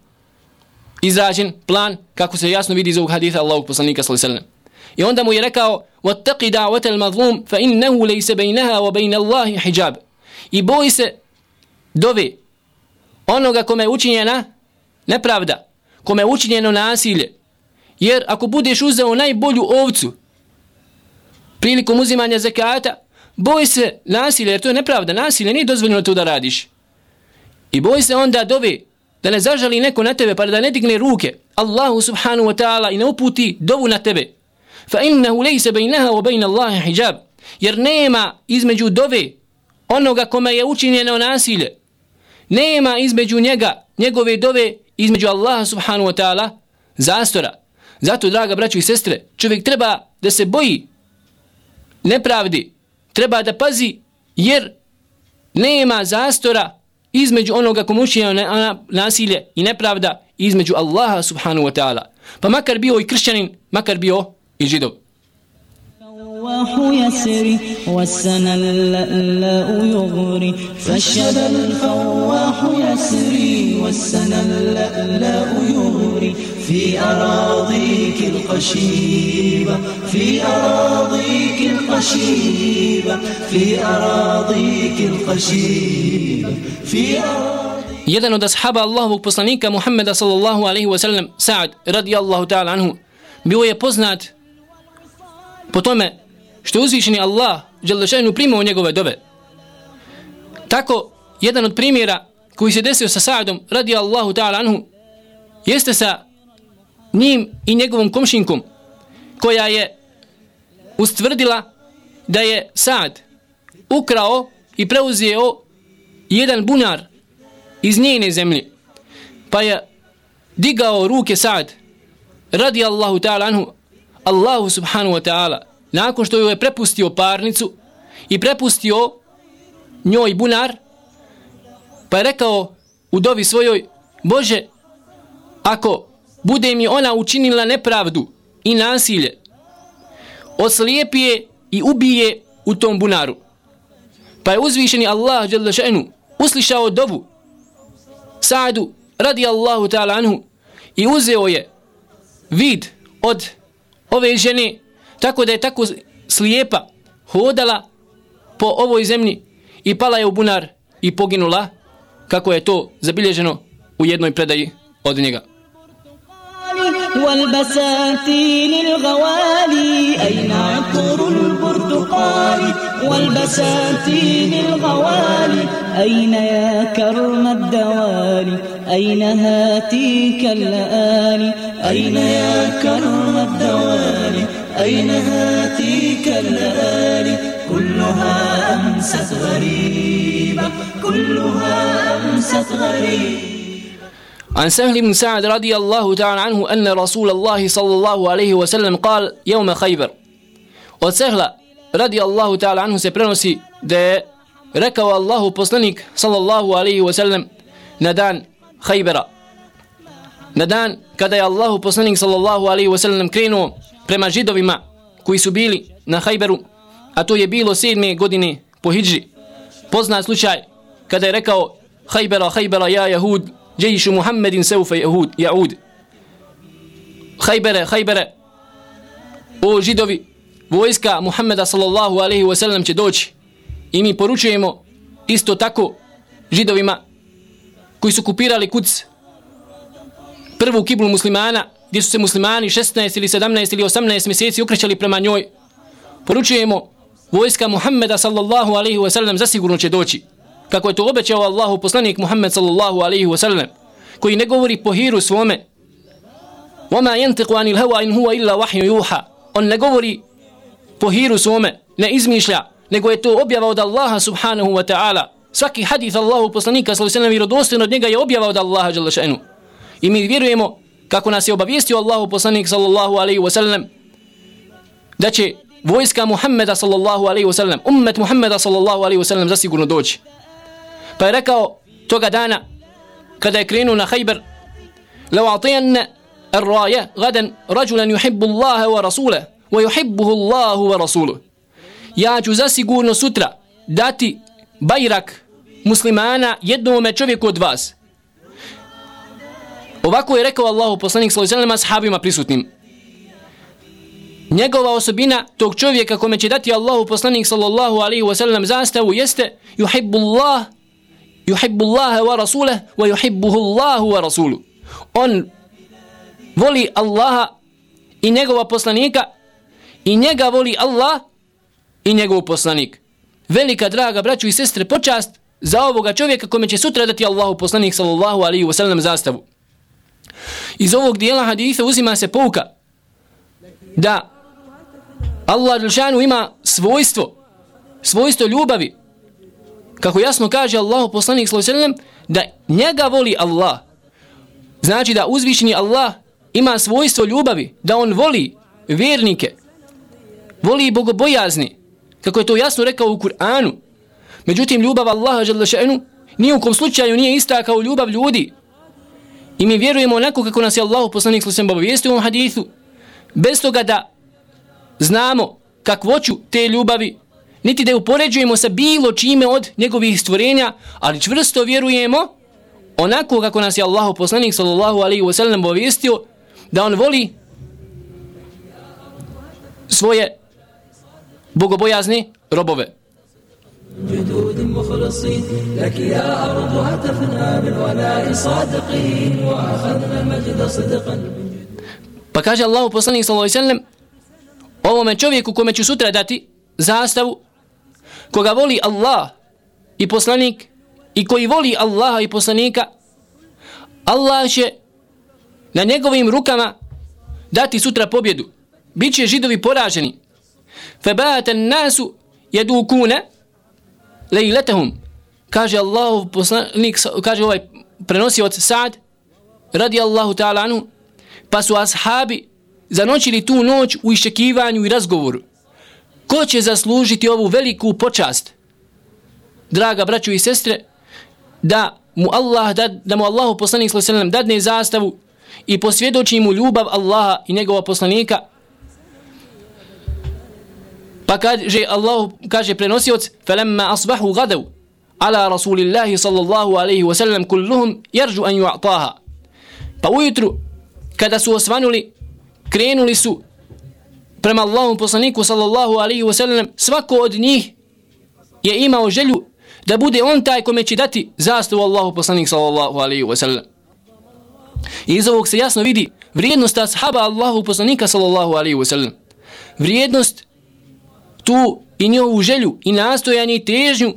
izrađen plan kako se jasno vidi iz ovog haditha Allahog poslanika s.a.v. I onda mu je rekao وَتَّقِ دَعْوَةَ الْمَظْلُومِ فَإِنَّهُ لَيْسَ بَيْنَهَا وَبَيْنَ اللَّهِ حِجَابِ I boji se dove onoga kome je učinjena nepravda, kome je učinjeno nasilje. Jer ako budeš uzeo najbolju ovcu prilikom uzimanja zekata, boji se nasilje, jer to je nepravda, nasilje, nije dozvoljeno to da radiš. I boji se onda dove da ne zažali neko na tebe, pa da ne digne ruke Allahu subhanahu wa ta'ala i ne uputi dovu na tebe. Fa innahu lejse bejnaha wa bejna Allahi hijab. Jer nema između dove onoga kome je učinjeno nasilje. Nema između njega, njegove dove, između Allaha subhanahu wa ta'ala zastora. Zato, draga braćo i sestre, čovjek treba da se boji nepravdi. Treba da pazi jer nema zastora između onoga komu učinjeno nasilje i nepravda između Allaha subhanahu wa ta'ala. Pa makar bio i kršćanin, makar bio i židov. الفواح يسري والسنى اللألاء يغري. فالشذا الفواح يسري والسنى اللألاء يغري. في أراضيك القشيبة في أراضيك القشيبة في أراضيك القشيبة في أراضيك Jedan od ashaba Allahovog poslanika Muhammeda sallallahu alaihi wasallam, Sa'ad radijallahu ta'ala anhu, bio je poznat po tome što je uzvišeni Allah Đelešanu primao njegove dove. Tako, jedan od primjera koji se desio sa Sa'adom radijallahu ta'ala anhu, jeste sa njim i njegovom komšinkom, koja je ustvrdila da je Sa'ad ukrao i preuzeo jedan bunar iz njene zemlje. Pa je digao ruke Sa'ad radi Allahu ta'ala anhu Allahu subhanahu wa ta'ala nakon što joj je prepustio parnicu i prepustio njoj bunar pa je rekao u dovi svojoj Bože ako bude mi ona učinila nepravdu i nasilje oslijepije i ubije u tom bunaru. Pa je uzvišeni Allah uslišao dovu Sa'du radi Allahu ta'ala anhu i uzeo je vid od ove žene tako da je tako slijepa hodala po ovoj zemlji i pala je u bunar i poginula kako je to zabilježeno u jednoj predaji od njega. والبساتين الغوالي أين عطر البرتقال والبساتين الغوالي أين يا كرم الدوالي أين هاتيك اللآلي أين يا كرم الدوالي أين هاتيك الليالي؟ كلها أمست غريبة كلها أمست غريبة. عن سهل بن سعد رضي الله تعالى عنه أن رسول الله صلى الله عليه وسلم قال يوم خيبر. وسهل رضي الله تعالى عنه سبرنسي دا ركوا الله بسلنك صلى الله عليه وسلم ندان خيبر ندان كدا الله بسلنك صلى الله عليه وسلم كرينو prema židovima koji su bili na Hajberu, a to je bilo sedme godine po Hidži. Pozna slučaj kada je rekao Hajbera, Hajbera, ja Jahud, djejišu Muhammedin seufe Jahud, Jaud. Hajbere, Hajbere, o židovi, vojska Muhammeda sallallahu alaihi wa sallam će doći i mi poručujemo isto tako židovima koji su kupirali kuc prvu kiblu muslimana gdje su se muslimani 16 ili 17 ili 18 mjeseci ukrećali prema njoj poručujemo vojska Muhammeda sallallahu alaihi wa sallam zasigurno će doći kako je to obećao Allahu poslanik Muhammed sallallahu alaihi wa sallam, koji ne govori po hiru svome. وَمَا يَنْتِقُ عَنِ الْهَوَا إِنْ هُوَ إِلَّا وَحْيُ يُوحَا On ne govori po hiru svome, ne izmišlja, nego je to objava od Allaha subhanahu wa ta'ala. Svaki hadith Allahu poslanika sallallahu alaihi wa sallam vjerodostojno od njega je objava od Allaha jalla še'nu. I mi vjerujemo kako nas je obavijestio Allahu poslanik sallallahu alaihi wa sallam da će vojska Muhammeda sallallahu alaihi wa sallam, ummet Muhammeda sallallahu alaihi wa sallam zasigurno doći. Pa je rekao toga dana kada je krenuo na Hajber لو أعطينا الراية غدا رجلا يحب الله ورسوله ويحبه الله ورسوله ja ću zasigurno sutra dati bajrak muslimana jednome čovjeku od vas. Ovako je rekao Allahu poslanik sallallahu alejhi ve sellem ashabima prisutnim. Njegova osobina tog čovjeka kome će dati Allahu poslanik sallallahu alejhi ve sellem zastavu jeste yuhibbullah yuhibbullah wa rasulahu wa yuhibbuhu Allahu wa rasuluhu. On voli Allaha i njegova poslanika i njega voli Allah i njegov poslanik. Velika draga braćo i sestre počast za ovoga čovjeka kome će sutra dati Allahu poslanik sallallahu alejhi ve sellem zastavu. Iz ovog dijela haditha uzima se pouka da Allah ima svojstvo svojstvo ljubavi kako jasno kaže Allah poslanik sallallahu da njega voli Allah. Znači da uzvišeni Allah ima svojstvo ljubavi, da on voli vjernike, voli bogobojazni, kako je to jasno rekao u Kur'anu. Međutim, ljubav Allaha žele še'nu nije u kom slučaju nije ista kao ljubav ljudi. I mi vjerujemo onako kako nas je Allah poslanik sallallahu alaihi wa sallam u hadithu, bez toga da znamo kakvoću te ljubavi, niti da je upoređujemo sa bilo čime od njegovih stvorenja, ali čvrsto vjerujemo onako kako nas je Allahu poslanik sallallahu alaihi wa sallam obavijestio da on voli svoje bogobojazne robove. جدود مخلصين لك يا أرض هتفنا بالولاء صادقين وأخذنا المجد صدقا Pa kaže Allahu poslanik sallallahu alejhi ve sellem ovome čovjeku kome ću sutra dati zastavu koga voli Allah i poslanik i koji voli Allaha i poslanika Allah će na njegovim rukama dati sutra pobjedu. Biće židovi poraženi. Febata nasu jedukune lejletehum, Kaže Allahov poslanik, kaže ovaj prenosi od Sad radi Allahu ta'ala anhu pa su ashabi zanoćili tu noć u iščekivanju i razgovoru. Ko će zaslužiti ovu veliku počast? Draga braću i sestre, da mu Allah da, da mu Allahu poslanik sallallahu alejhi ve sellem dadne zastavu i posvjedoči mu ljubav Allaha i njegova poslanika. Pa kaže Allah kaže prenosioc falamma asbahu عَلَى ala rasulillahi sallallahu اللَّهُ عَلَيْهِ وَسَلَّمْ كُلُّهُمْ يَرْجُ an يُعْطَاهَا Pa ujutru kada su osvanuli krenuli su prema Allahom poslaniku sallallahu alaihi wa sallam svako od njih je imao želju da bude on taj kome će dati zastavu Allahu poslanik sallallahu alaihi wa sallam. I iz ovog se jasno vidi vrijednost ashaba Allahu poslanika sallallahu alaihi wa sallam. Vrijednost tu i njovu želju i nastojanje i težnju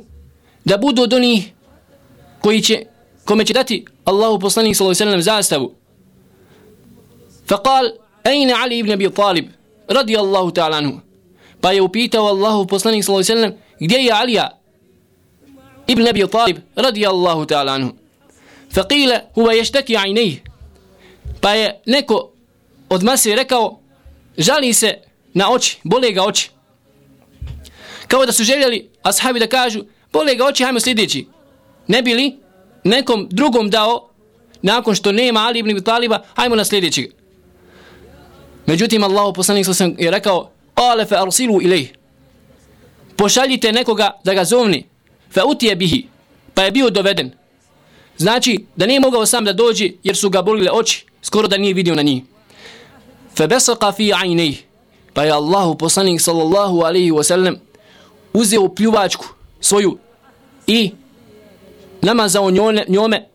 da budu od onih koji će, kome će dati Allahu poslanih s.a.v. zastavu. Fa kal, ejna Ali ibn Abi Talib, radi Allahu ta'ala anhu. Pa je upitao Allahu poslanih s.a.v. gdje je Alija ibn Abi Talib, radi Allahu ta'ala anhu. Faqila huwa huva ještaki. Pa je neko od mase rekao, žali se na oči, bole ga oči kao da su željeli ashabi da kažu bole ga oči hajmo sljedeći ne bili nekom drugom dao nakon što nema Ali ibn Abi Taliba hajmo na sljedećeg Međutim, Allah poslanik sam je rekao, ale fe arsilu ilej. Pošaljite nekoga da ga zovni, fe utije bihi, pa je bio doveden. Znači, da nije mogao sam da dođe, jer su ga bolile oči, skoro da nije vidio na njih. Fe besaka fi ajnej, pa je Allahu poslanik sallallahu alaihi wasallam uzeo pljuvačku svoju i namazao njome, njome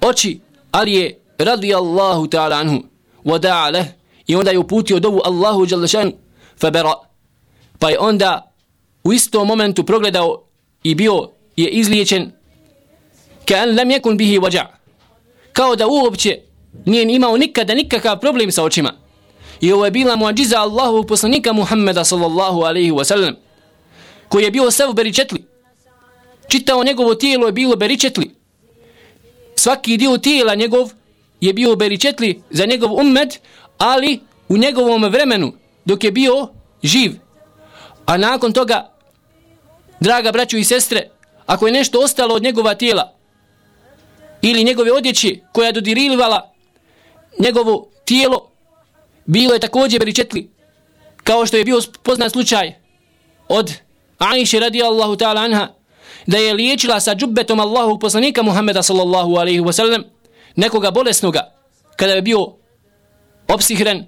oči, ali je ta'ala anhu, wada'a leh, i onda je uputio dovu Allahu Đalešan fabera. Pa je onda u istom momentu progledao i bio je izliječen kan lam yakun bihi waja. Kao da uopće nije imao nikada nikakav problem sa očima. I ovo je bila muadžiza Allahu poslanika Muhammeda sallallahu alaihi wasallam koji je bio sav beričetli. Čitao njegovo tijelo je bilo beričetli. Svaki dio tijela njegov je bio beričetli za njegov ummet, ali u njegovom vremenu dok je bio živ. A nakon toga, draga braću i sestre, ako je nešto ostalo od njegova tijela ili njegove odjeće koja je dodirivala njegovo tijelo, bilo je također beričetli, kao što je bio poznat slučaj od Aisha radijallahu ta'ala anha, da je liječila sa džubbetom Allahu poslanika Muhammeda sallallahu alaihi wasallam nekoga bolesnoga kada je bio opsihren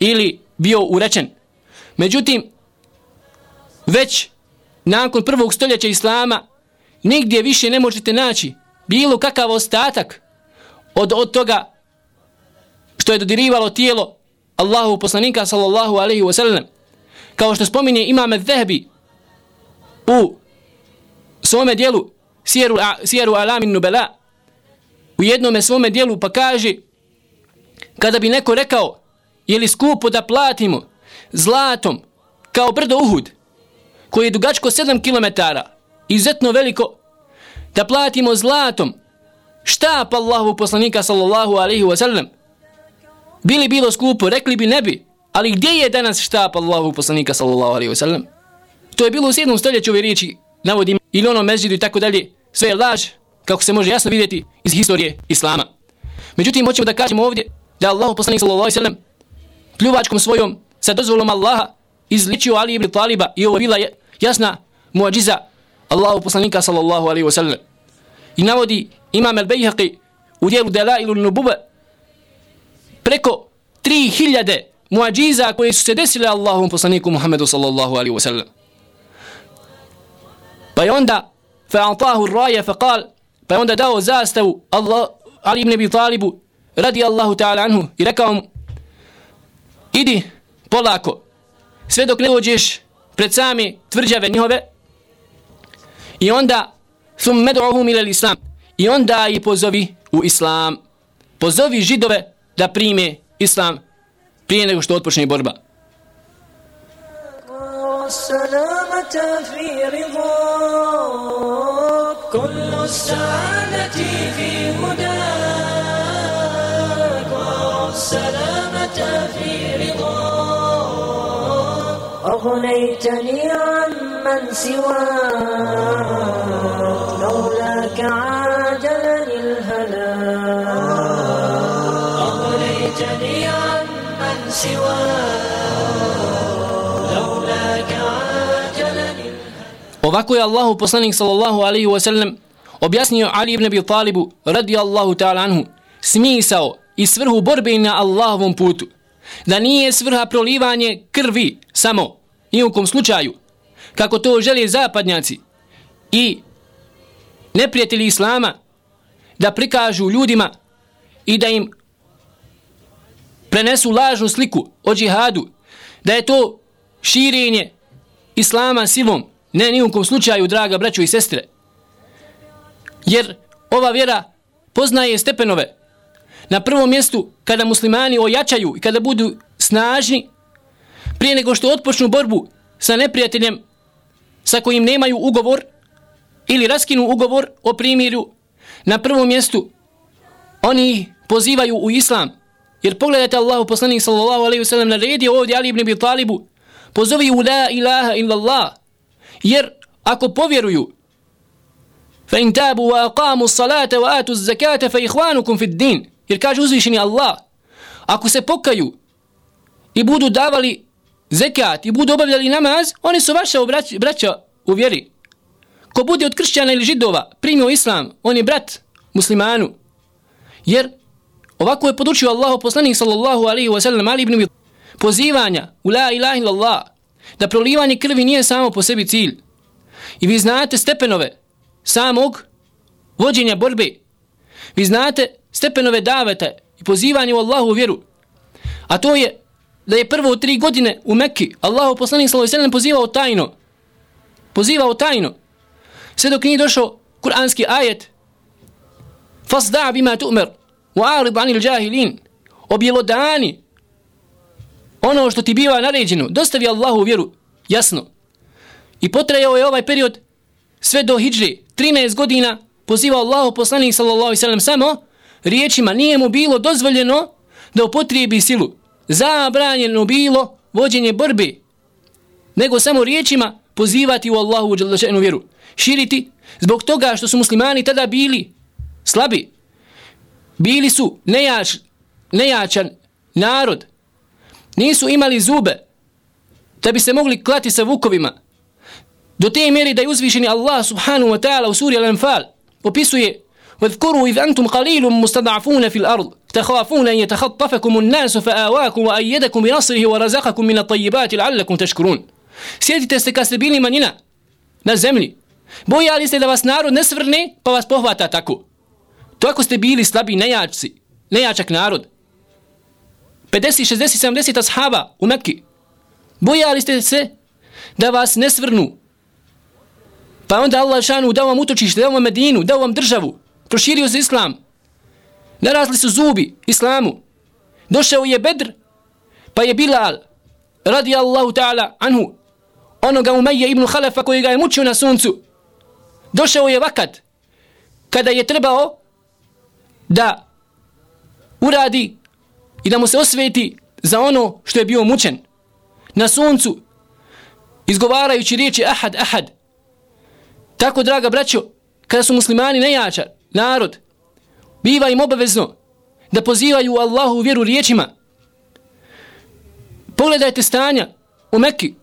ili bio urečen. Međutim, već nakon prvog stoljeća Islama nigdje više ne možete naći bilo kakav ostatak od, od toga što je dodirivalo tijelo Allahu poslanika sallallahu alaihi wasallam. Kao što spominje imame Zehbi u svome dijelu Sjeru, sjeru Alamin Nubela u jednome svome dijelu pa kaže kada bi neko rekao je li skupo da platimo zlatom kao brdo Uhud koji je dugačko 7 km izuzetno veliko da platimo zlatom štap Allahu poslanika sallallahu alaihi wa sallam bili bilo skupo? Rekli bi ne bi. Ali gdje je danas štap Allahu poslanika sallallahu alaihi wa sallam? To je bilo u 7. stoljeću ove riječi navodim ili ono mezđidu i tako dalje sve je laž kako se može jasno vidjeti iz historije Islama međutim hoćemo da kažemo ovdje da Allah poslanik sallallahu alejhi ve sellem pljuvačkom svojom sa dozvolom Allaha izličio Ali ibn Taliba i ovo je bila jasna muadžiza Allahu poslanika sallallahu alaihi wasallam. I navodi imam al-Bejhaqi u dijelu Delailu Nubube preko 3000 muadžiza koje su se desile Allahom poslaniku Muhammedu sallallahu alaihi wasallam. Pa je onda fa'atahu raja faqal pa je onda dao zastavu Allah, Ali ibn Abi Talibu radi Allahu ta'ala anhu i rekao mu idi polako sve dok ne uđeš pred same tvrđave njihove i onda sum med'uhum ila islam i onda i pozovi u islam. Pozovi židove da prime islam prije nego što otpočne borba. والسلامة في رضاك. كل السعادة في هداك. والسلامة في رضاك. أغنيتني عمن سواك. لولاك عاجلني الهلاك. أغنيتني عمن سواك. Ovako je Allahu poslanik sallallahu alaihi wa sallam objasnio Ali ibn Abi Talibu radijallahu ta'ala anhu smisao i svrhu borbe na Allahovom putu. Da nije svrha prolivanje krvi samo i u kom slučaju kako to žele zapadnjaci i neprijatelji Islama da prikažu ljudima i da im prenesu lažnu sliku o džihadu, da je to širenje Islama silom, ne nijukom slučaju, draga braćo i sestre. Jer ova vjera poznaje stepenove. Na prvom mjestu, kada muslimani ojačaju i kada budu snažni, prije nego što otpočnu borbu sa neprijateljem sa kojim nemaju ugovor ili raskinu ugovor o primjeru, na prvom mjestu oni pozivaju u islam. Jer pogledajte Allahu poslanik sallallahu alaihi wasallam naredio ovdje Ali ibn Abi Talibu pozovi u la ilaha illallah. Jer ako povjeruju fa in tabu wa aqamu salata wa atu zakata fa ihwanukum fi din. Jer kaže uzvišeni Allah ako se pokaju i budu davali zekat i budu obavljali namaz, oni su vaša braća, braća u vjeri. Ko bude od kršćana ili židova primio islam, on je brat muslimanu. Jer ovako je podučio Allahu poslanik sallallahu alaihi wa sallam Ali ibn pozivanja u la ilaha illallah da prolivanje krvi nije samo po sebi cilj. I vi znate stepenove samog vođenja borbe. Vi znate stepenove davete i pozivanje u Allahu vjeru. A to je da je prvo tri godine u Mekki Allahu poslanik sallallahu alejhi ve pozivao tajno. Pozivao tajno. Sve dok nije došao kuranski ajet Fasda bima tu'mer wa'arid anil jahilin. Objelodani ono što ti biva naređeno, dostavi Allahu vjeru, jasno. I potrajao je ovaj period sve do hijđre, 13 godina, pozivao Allahu poslanik sallallahu alejhi ve sellem samo riječima nije mu bilo dozvoljeno da upotrijebi silu zabranjeno bilo vođenje borbe, nego samo riječima pozivati u Allahu u vjeru. Širiti zbog toga što su muslimani tada bili slabi. Bili su nejač, nejačan narod. Nisu imali zube da bi se mogli klati sa vukovima. Do te mjeri da je uzvišeni Allah subhanahu wa ta'ala u suri Al-Anfal opisuje واذكروا إذ أنتم قليل مستضعفون في الأرض تخافون أن يتخطفكم الناس فآواكم وأيدكم بنصره ورزقكم من الطيبات لعلكم تشكرون Sjetite se kad ste bili manjina na zemlji. Bojali ste da vas narod ne svrne pa vas pohvata tako. To ako ste bili slabi nejačci, nejačak narod. 50, 60, 70 ashaba u Mekki. Bojali ste se da vas ne svrnu. Pa onda Allah šanu dao vam utočište, dao vam Medinu, dao vam državu proširio se islam. Narasli su zubi islamu. Došao je Bedr, pa je Bilal, radi Allahu ta'ala anhu, onoga Umeje ibn Halefa koji ga je mučio na suncu. Došao je vakat, kada je trebao da uradi i da mu se osveti za ono što je bio mučen. Na suncu, izgovarajući riječi ahad, ahad. Tako, draga braćo, kada su muslimani nejača, narod, biva im obavezno da pozivaju Allahu u vjeru riječima. Pogledajte stanja u Mekki,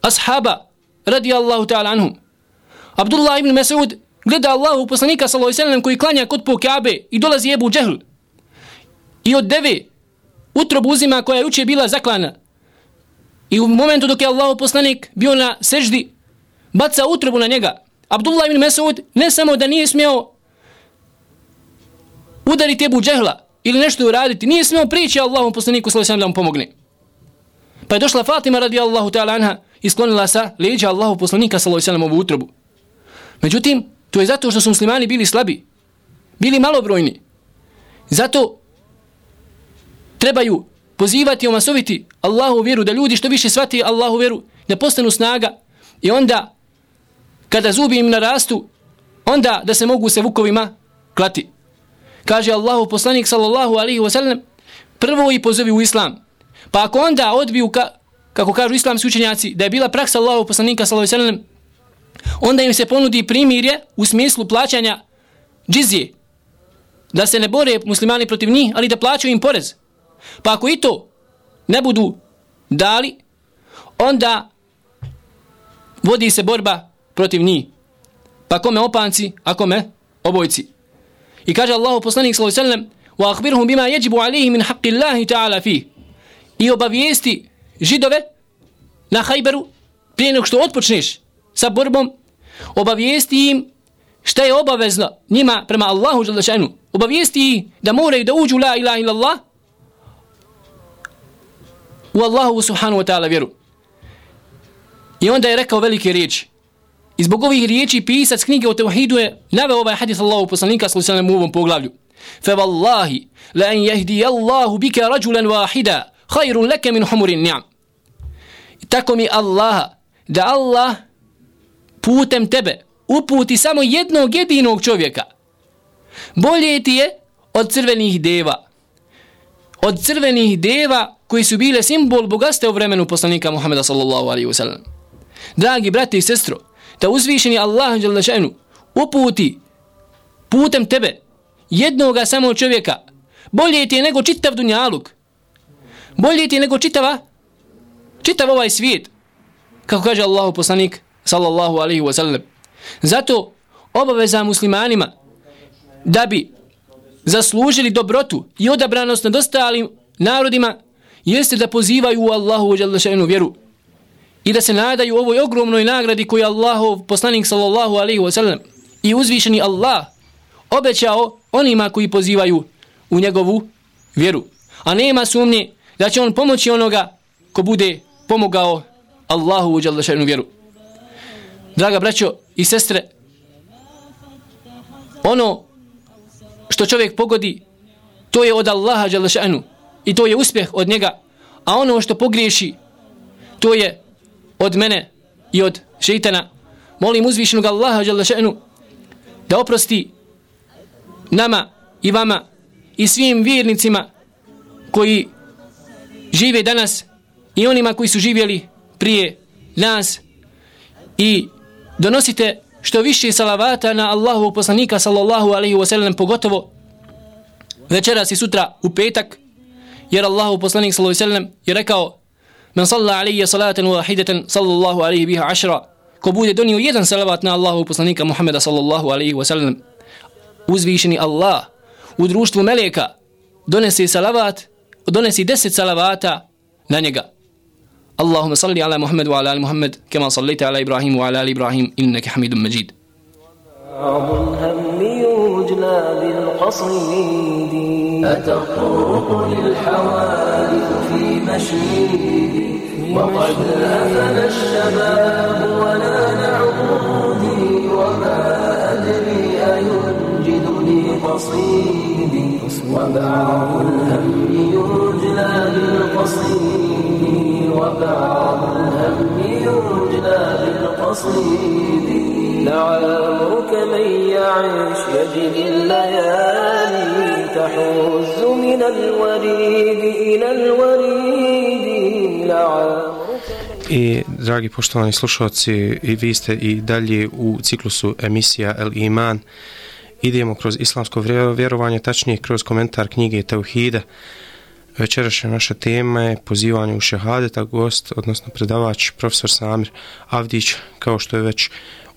ashaba radijallahu ta'ala anhum. Abdullah ibn Mas'ud gleda Allahu poslanika sallallahu alejhi ve sellem koji klanja kod po Kabe i dolazi Ebu Džehl. I od deve utrobu uzima koja je uče bila zaklana. I u momentu dok je Allah poslanik bio na seždi, baca utrobu na njega. Abdullah ibn Mesud ne samo da nije smio udariti Ebu Džehla ili nešto uraditi, nije smio prići Allahom poslaniku sallallahu alejhi ve sellem da mu pomogne. Pa je došla Fatima radijallahu ta'ala anha i sklonila sa leđa Allahu poslanika sallallahu alejhi ve sellem ovu utrobu. Međutim, to je zato što su muslimani bili slabi, bili malobrojni. Zato trebaju pozivati i omasoviti Allahu vjeru, da ljudi što više shvati Allahu vjeru, da postanu snaga i onda kada zubi im narastu, onda da se mogu se vukovima klati. Kaže Allahu poslanik sallallahu alaihi wasallam, prvo i pozovi u islam. Pa ako onda odbiju, ka, kako kažu islamski učenjaci, da je bila praksa Allahu poslanika sallallahu alaihi wasallam, onda im se ponudi primirje u smislu plaćanja džizije. Da se ne bore muslimani protiv njih, ali da plaćaju im porez. Pa ako i to ne budu dali, onda vodi se borba protiv njih. Pa kome opanci, a kome obojci. I kaže Allahu poslanik sallallahu alejhi ve sellem: "Wa akhbirhum bima yajibu alayhi min haqqi Allahi ta'ala fi." I obavijesti židove na Hajberu prije nego što otpočneš sa borbom, obavijesti im šta je obavezno njima prema Allahu dželle Obavijesti ih da moraju da uđu la ilaha illallah u Allahu subhanahu wa ta'ala vjeru. I onda je rekao velike riječi. I zbog ovih riječi pisac knjige o tevhidu je naveo ovaj hadith Allahu poslanika sallallahu alejhi u ovom poglavlju. Fa wallahi la an yahdi Allahu bika rajulan wahida khairun laka min humurin ni'am. Tako mi Allaha da Allah putem tebe uputi samo jednog jedinog čovjeka. Bolje ti je od crvenih deva. Od crvenih deva koji su bile simbol bogatstva u vremenu poslanika Muhameda sallallahu alaihi wasallam. Dragi brati i sestro, da uzvišeni Allah šanu uputi putem tebe jednoga samo čovjeka bolje ti je nego čitav dunjaluk bolje ti je nego čitava čitav ovaj svijet kako kaže Allahu poslanik sallallahu alaihi wa sallam zato obaveza muslimanima da bi zaslužili dobrotu i odabranost nad ostalim narodima jeste da pozivaju u Allahu šanu vjeru i da se nadaju ovoj ogromnoj nagradi koju Allahov poslanik sallallahu alaihi wasallam i uzvišeni Allah obećao onima koji pozivaju u njegovu vjeru. A nema sumnje da će on pomoći onoga ko bude pomogao Allahu u djelašajnu vjeru. Draga braćo i sestre, ono što čovjek pogodi, to je od Allaha Đalešanu i to je uspjeh od njega, a ono što pogriješi, to je od mene i od šeitana. Molim uzvišenog Allaha Đalešanu da oprosti nama i vama i svim vjernicima koji žive danas i onima koji su živjeli prije nas i donosite što više salavata na Allahu poslanika sallallahu alaihi wasallam pogotovo večeras i sutra u petak jer Allahu poslanik sallallahu alaihi wasallam je rekao Men salla alaihi salatan wahidatan sallallahu alaihi biha ašra. Ko bude donio jedan salavat na Allahu poslanika Muhammeda sallallahu alaihi wasallam. Uzvišeni Allah u društvu meleka donesi salavat, donesi deset salavata na njega. اللهم صل على محمد وعلى آل محمد كما صليت على إبراهيم وعلى آل إبراهيم إنك حميد مجيد بعض يجلى في مشيدي وقد أفل الشباب وما أدري أينجدني قصيدي وبعض الهم يجلى بالقصيد وبعض الهم يجلى بالقصيد لعامرك من يعيش يجد الليالي تحوز من الوريد إلى الوريد لعامرك I, dragi poštovani slušalci, i vi ste i dalje u ciklusu emisija El Iman. Idemo kroz islamsko vjerovanje, tačnije kroz komentar knjige Tauhida. Večerašnja naša tema je pozivanje u šehadet, a gost, odnosno predavač, profesor Samir Avdić, kao što je već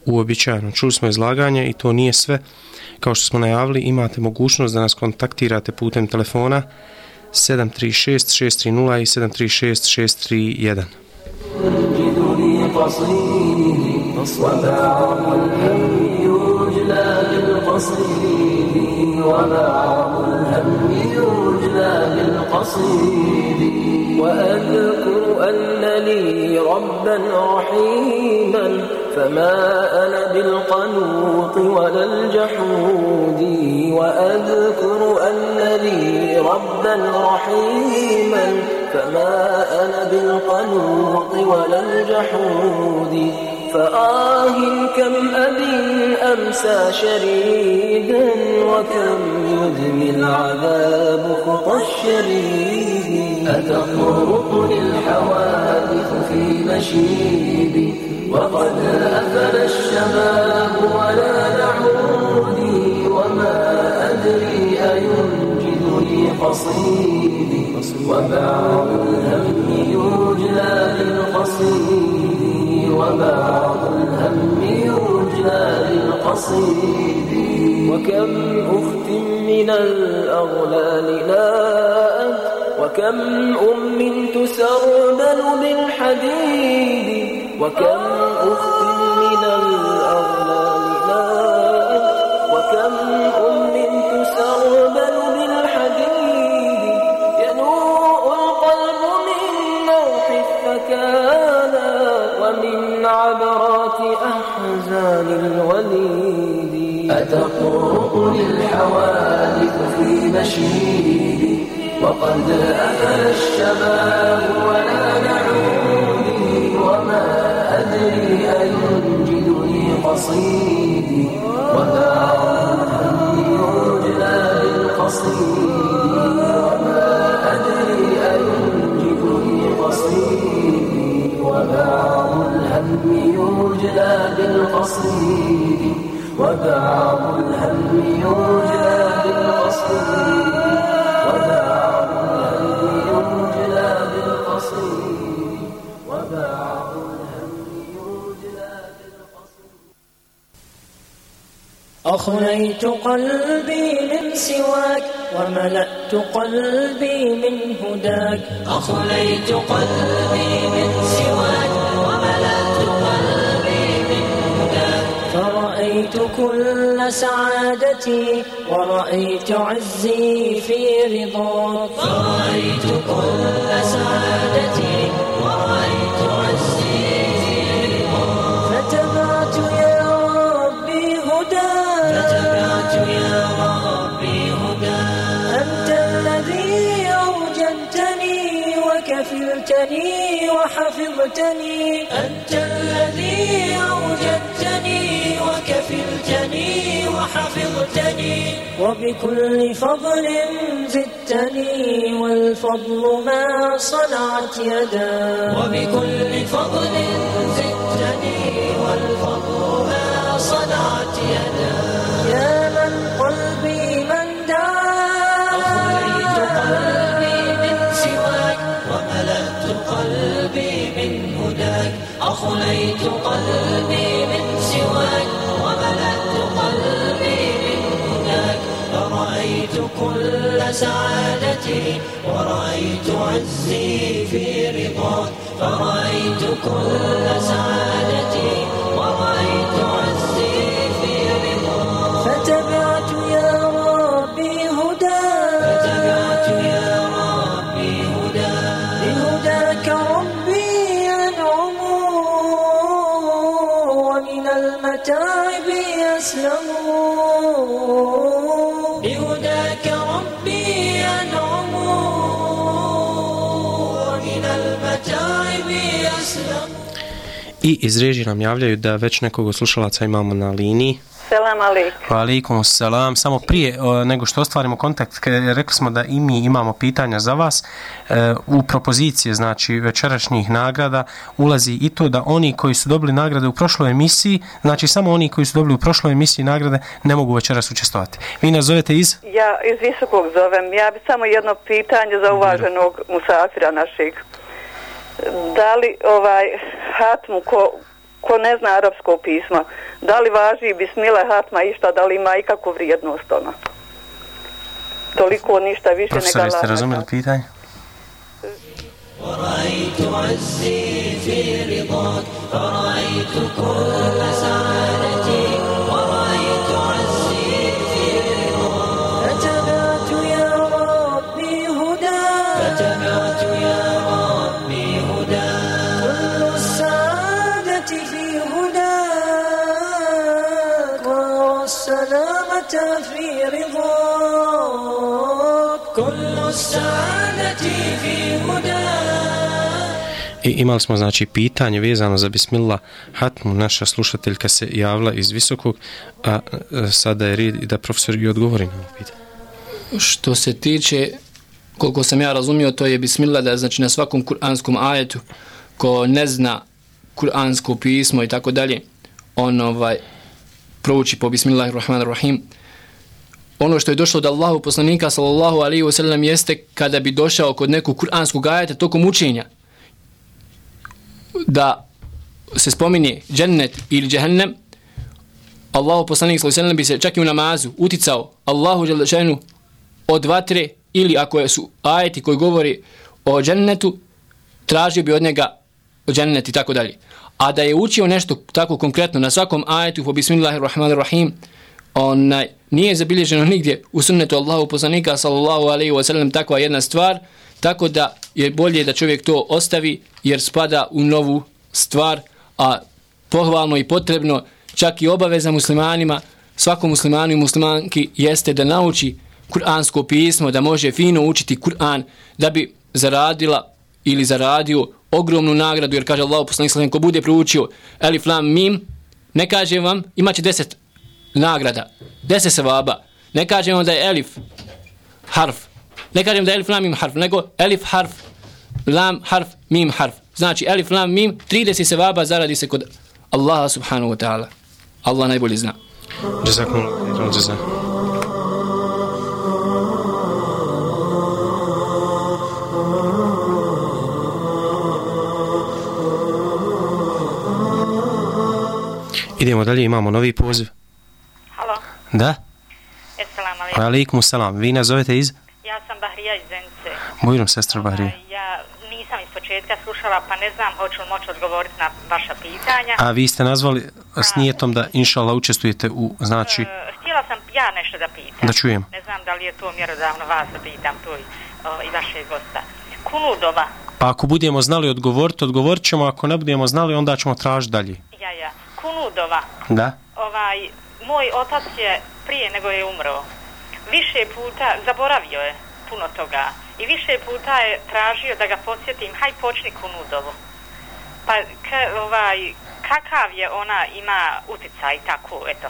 uobičajeno. Čuli smo izlaganje i to nije sve. Kao što smo najavili, imate mogućnost da nas kontaktirate putem telefona 736-630 i 736-631. يجدني قصيدي وبعض الهم يجلى بالقصيد وبعض الهم يجلى بالقصيد وأذكر أن لي ربا رحيما فما أنا بالقنوط ولا الجحود وأذكر أن لي ربا رحيما فما أنا بالقنوط ولا الجحود. فآه كم أب أمسى شريدا وكم يدمي العذاب خطى الشريد. أتطرق للحوادث في مشيبي وقد أفل الشباب ولا نعودي وما أدري أينجدني قصيدي وبعض الهم يجلى للقصيد. الهم وكم أخت من الأغلال ناءت وكم أم تسربل بالحديد وكم أخت من الأغلال عبرات أحزان الوليد. أتطرق للحوادث في مشيدي وقد أفل الشباب ولا نعودي وما أدري أينجدني قصيدي وبعض الهم يجلى بالقصيد وما أدري قصيدي الهم يجلى بالقصيد وبعض الهم يجلى بالقصيد وبعض الهم يجلى بالقصيد وبعض الهم يجلى بالقصيد أخليت قلبي من سواك وملأت قلبي من هداك. أخليت قلبي من فرأيت كل سعادتي ورأيت عزي في رضاك فرأيت كل سعادتي ورأيت عزي في رضاك فتبعت يا ربي هداك فتبعت يا ربي هداك أنت الذي أوجدتني وكفلتني وحفظتني. أنت الذي أوجدتني وكفلتني وحفظتني وبكل فضل زدتني والفضل ما صنعت يدا. وبكل فضل زدتني والفضل ما صنعت يدا. يا من قلبي من دعا. أخرجت قلبي من سواك وملأت قلبي من هداك. أخليت قلبي من فرأيت كل سعادتي ورأيت عزي في رضاك. فرأيت كل سعادتي ورأيت عزي في رضاك. فتبعت يا ربي هداك فتبعت يا ربي هداك بهداك ربي أنعم ومن المتاعب يسلم I iz režije nam javljaju da već nekog od slušalaca imamo na liniji. Selam alaikum. Alaikum salam. Samo prije o, nego što ostvarimo kontakt, rekli smo da i mi imamo pitanja za vas. E, u propozicije, znači večerašnjih nagrada, ulazi i to da oni koji su dobili nagrade u prošloj emisiji, znači samo oni koji su dobili u prošloj emisiji nagrade, ne mogu večeras učestvovati. Vi nas zovete iz... Ja iz Visokog zovem. Ja bi samo jedno pitanje za uvaženog musafira našeg Da li ovaj hatmu ko, ko ne zna arapsko pismo, da li važi bismile hatma išta, da li ima ikakvu vrijednost ona? Toliko ništa više Profesor, nego jeste Allah razumjeli neka. pitanje? ورأيت عزي في رضاك فرأيت كل سعادتي والسلامة في رضاك كل السعادة في هداك I imali smo znači pitanje vezano za Bismillah Hatmu, naša slušateljka se javila iz Visokog, a e, sada je red i da profesor i odgovori na ovo pitanje. Što se tiče, koliko sam ja razumio, to je bismillah da je znači na svakom kuranskom ajetu ko ne zna kuransko pismo i tako dalje, on ovaj prouči po bismillahirrahmanirrahim. Ono što je došlo od Allahu poslanika sallallahu alaihi wa sallam jeste kada bi došao kod nekog kuranskog ajeta tokom učenja da se spominje džennet ili džehennem Allahu poslanik sallallahu alaihi wa sallam bi se čak i u namazu uticao Allahu dželle od vatre ili ako su ajeti koji govori o džennetu tražio bi od njega džennet i tako dalje. A da je učio nešto tako konkretno na svakom ajetu po bismillahirrahmanirrahim onaj, nije zabilježeno nigdje u sunnetu Allahu poslanika sallallahu alaihi wa sallam takva jedna stvar, tako da je bolje da čovjek to ostavi jer spada u novu stvar, a pohvalno i potrebno, čak i obaveza muslimanima, svakom muslimanu i muslimanki jeste da nauči kuransko pismo, da može fino učiti Kur'an, da bi zaradila ili zaradio ogromnu nagradu, jer kaže Allah poslanik sallam, ko bude proučio Elif Lam Mim, ne kažem vam, imaće deset nagrada, deset sevaba, ne kažemo da je Elif harf, ne kažemo da je Elif Lam Mim harf, nego Elif harf, Lam harf, Mim harf. Znači Elif Lam Mim, 30 sevaba zaradi se kod Allaha subhanahu wa ta'ala. Allah najbolje zna. Jazakumullahu jazak. Idemo dalje, imamo novi poziv. Da? assalamu alaikum. Alaikum salam. Vi nas zovete iz? Ja sam Bahrija iz Zenice. Bujrom, sestra Bahrija. Ovaj, Ja nisam iz početka slušala, pa ne znam hoću li moći odgovoriti na vaša pitanja. A vi ste nazvali s nijetom da inšala učestvujete u, znači, E, htjela sam ja nešto da pitam. Da čujem. Ne znam da li je to mjerodavno vas da pitam tu i, o, i vašeg gosta. Kunudova, pa ako budemo znali odgovoriti, odgovorit ćemo, ako ne budemo znali, onda ćemo tražiti dalje. ja, ja. Kunudova, Da? ovaj, moj otac je prije nego je umro. Više puta, zaboravio je puno toga. I više puta je tražio da ga podsjetim, haj počni kunudovu. Pa, k, ovaj, kakav je ona ima uticaj tako, eto,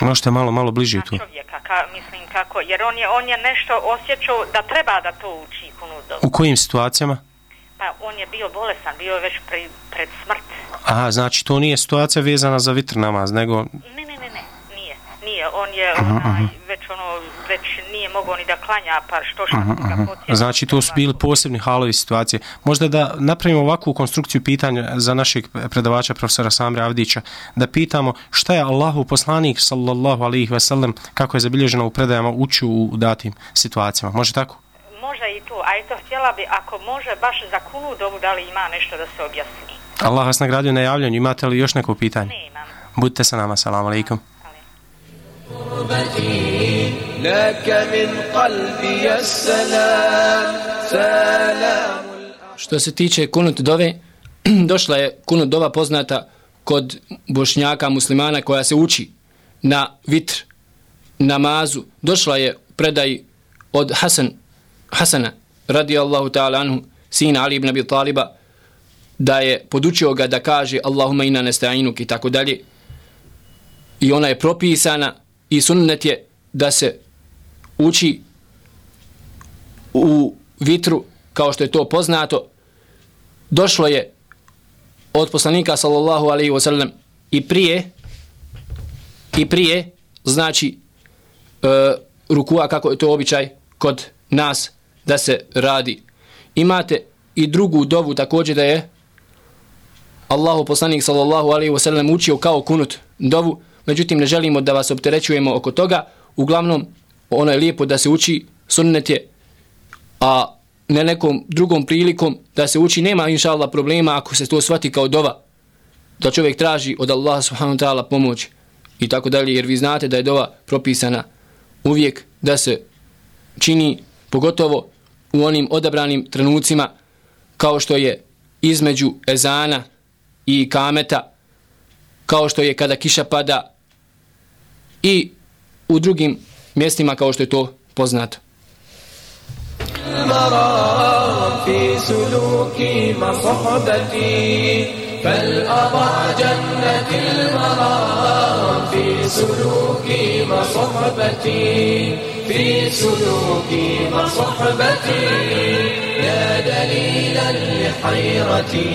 Možete malo, malo bliže tu. čovjeka, ka, mislim kako, jer on je, on je nešto osjećao da treba da to uči kunudovu. U kojim situacijama? Pa on je bio bolesan, bio je već pri, pred smrt. Aha, znači to nije situacija vezana za vitr namaz, nego Ne, ne, ne, ne, nije, nije, on je onaj, već ono, već nije mogao ni da klanja, pa što što ga podsjetio. Znači to su bili posebni halovi situacije. Možda da napravimo ovakvu konstrukciju pitanja za našeg predavača profesora Samra Avdića, da pitamo šta je Allahu poslanik sallallahu alaihi ve sellem kako je zabilježeno u predajama učio u datim situacijama. Može tako? Može i to, a eto htjela bi, ako može baš za kunu dobu, da li ima nešto da se objasni. Allah vas nagradio na javljanju. Imate li još neko pitanje? Nemam. Budite sa nama. Salamu alaikum. لك من قلبي السلام سلام Što se tiče kunut dove, došla je kunut dova poznata kod bošnjaka muslimana koja se uči na vitr, namazu. Došla je predaj od Hasan, Hasana, radijallahu ta'ala anhu, sina Ali ibn Abi Taliba, da je podučio ga da kaže Allahumma ina nesta'inuk i tako dalje. i ona je propisana i sunnet je da se uči u vitru kao što je to poznato došlo je od poslanika sallallahu alaihi wa sallam i prije i prije znači e, rukua kako je to običaj kod nas da se radi imate i drugu dovu također da je Allahu poslanik sallallahu alaihi wa sallam učio kao kunut dovu. Međutim ne želimo da vas opterećujemo oko toga. Uglavnom ono je lijepo da se uči sunnet je a ne nekom drugom prilikom da se uči, nema inša Allah problema ako se to shvati kao dova, da čovjek traži od Allaha subhanahu ta'ala pomoć i tako dalje, jer vi znate da je dova propisana uvijek da se čini pogotovo u onim odabranim trenucima kao što je između ezana i kameta, kao što je kada kiša pada i u drugim mjestima kao što je to poznato. المرام في سلوكي مصحبتي فالأضع جنة المرام في سلوكي مصحبتي في سلوكي مصحبتي. يا دليلا لحيرتي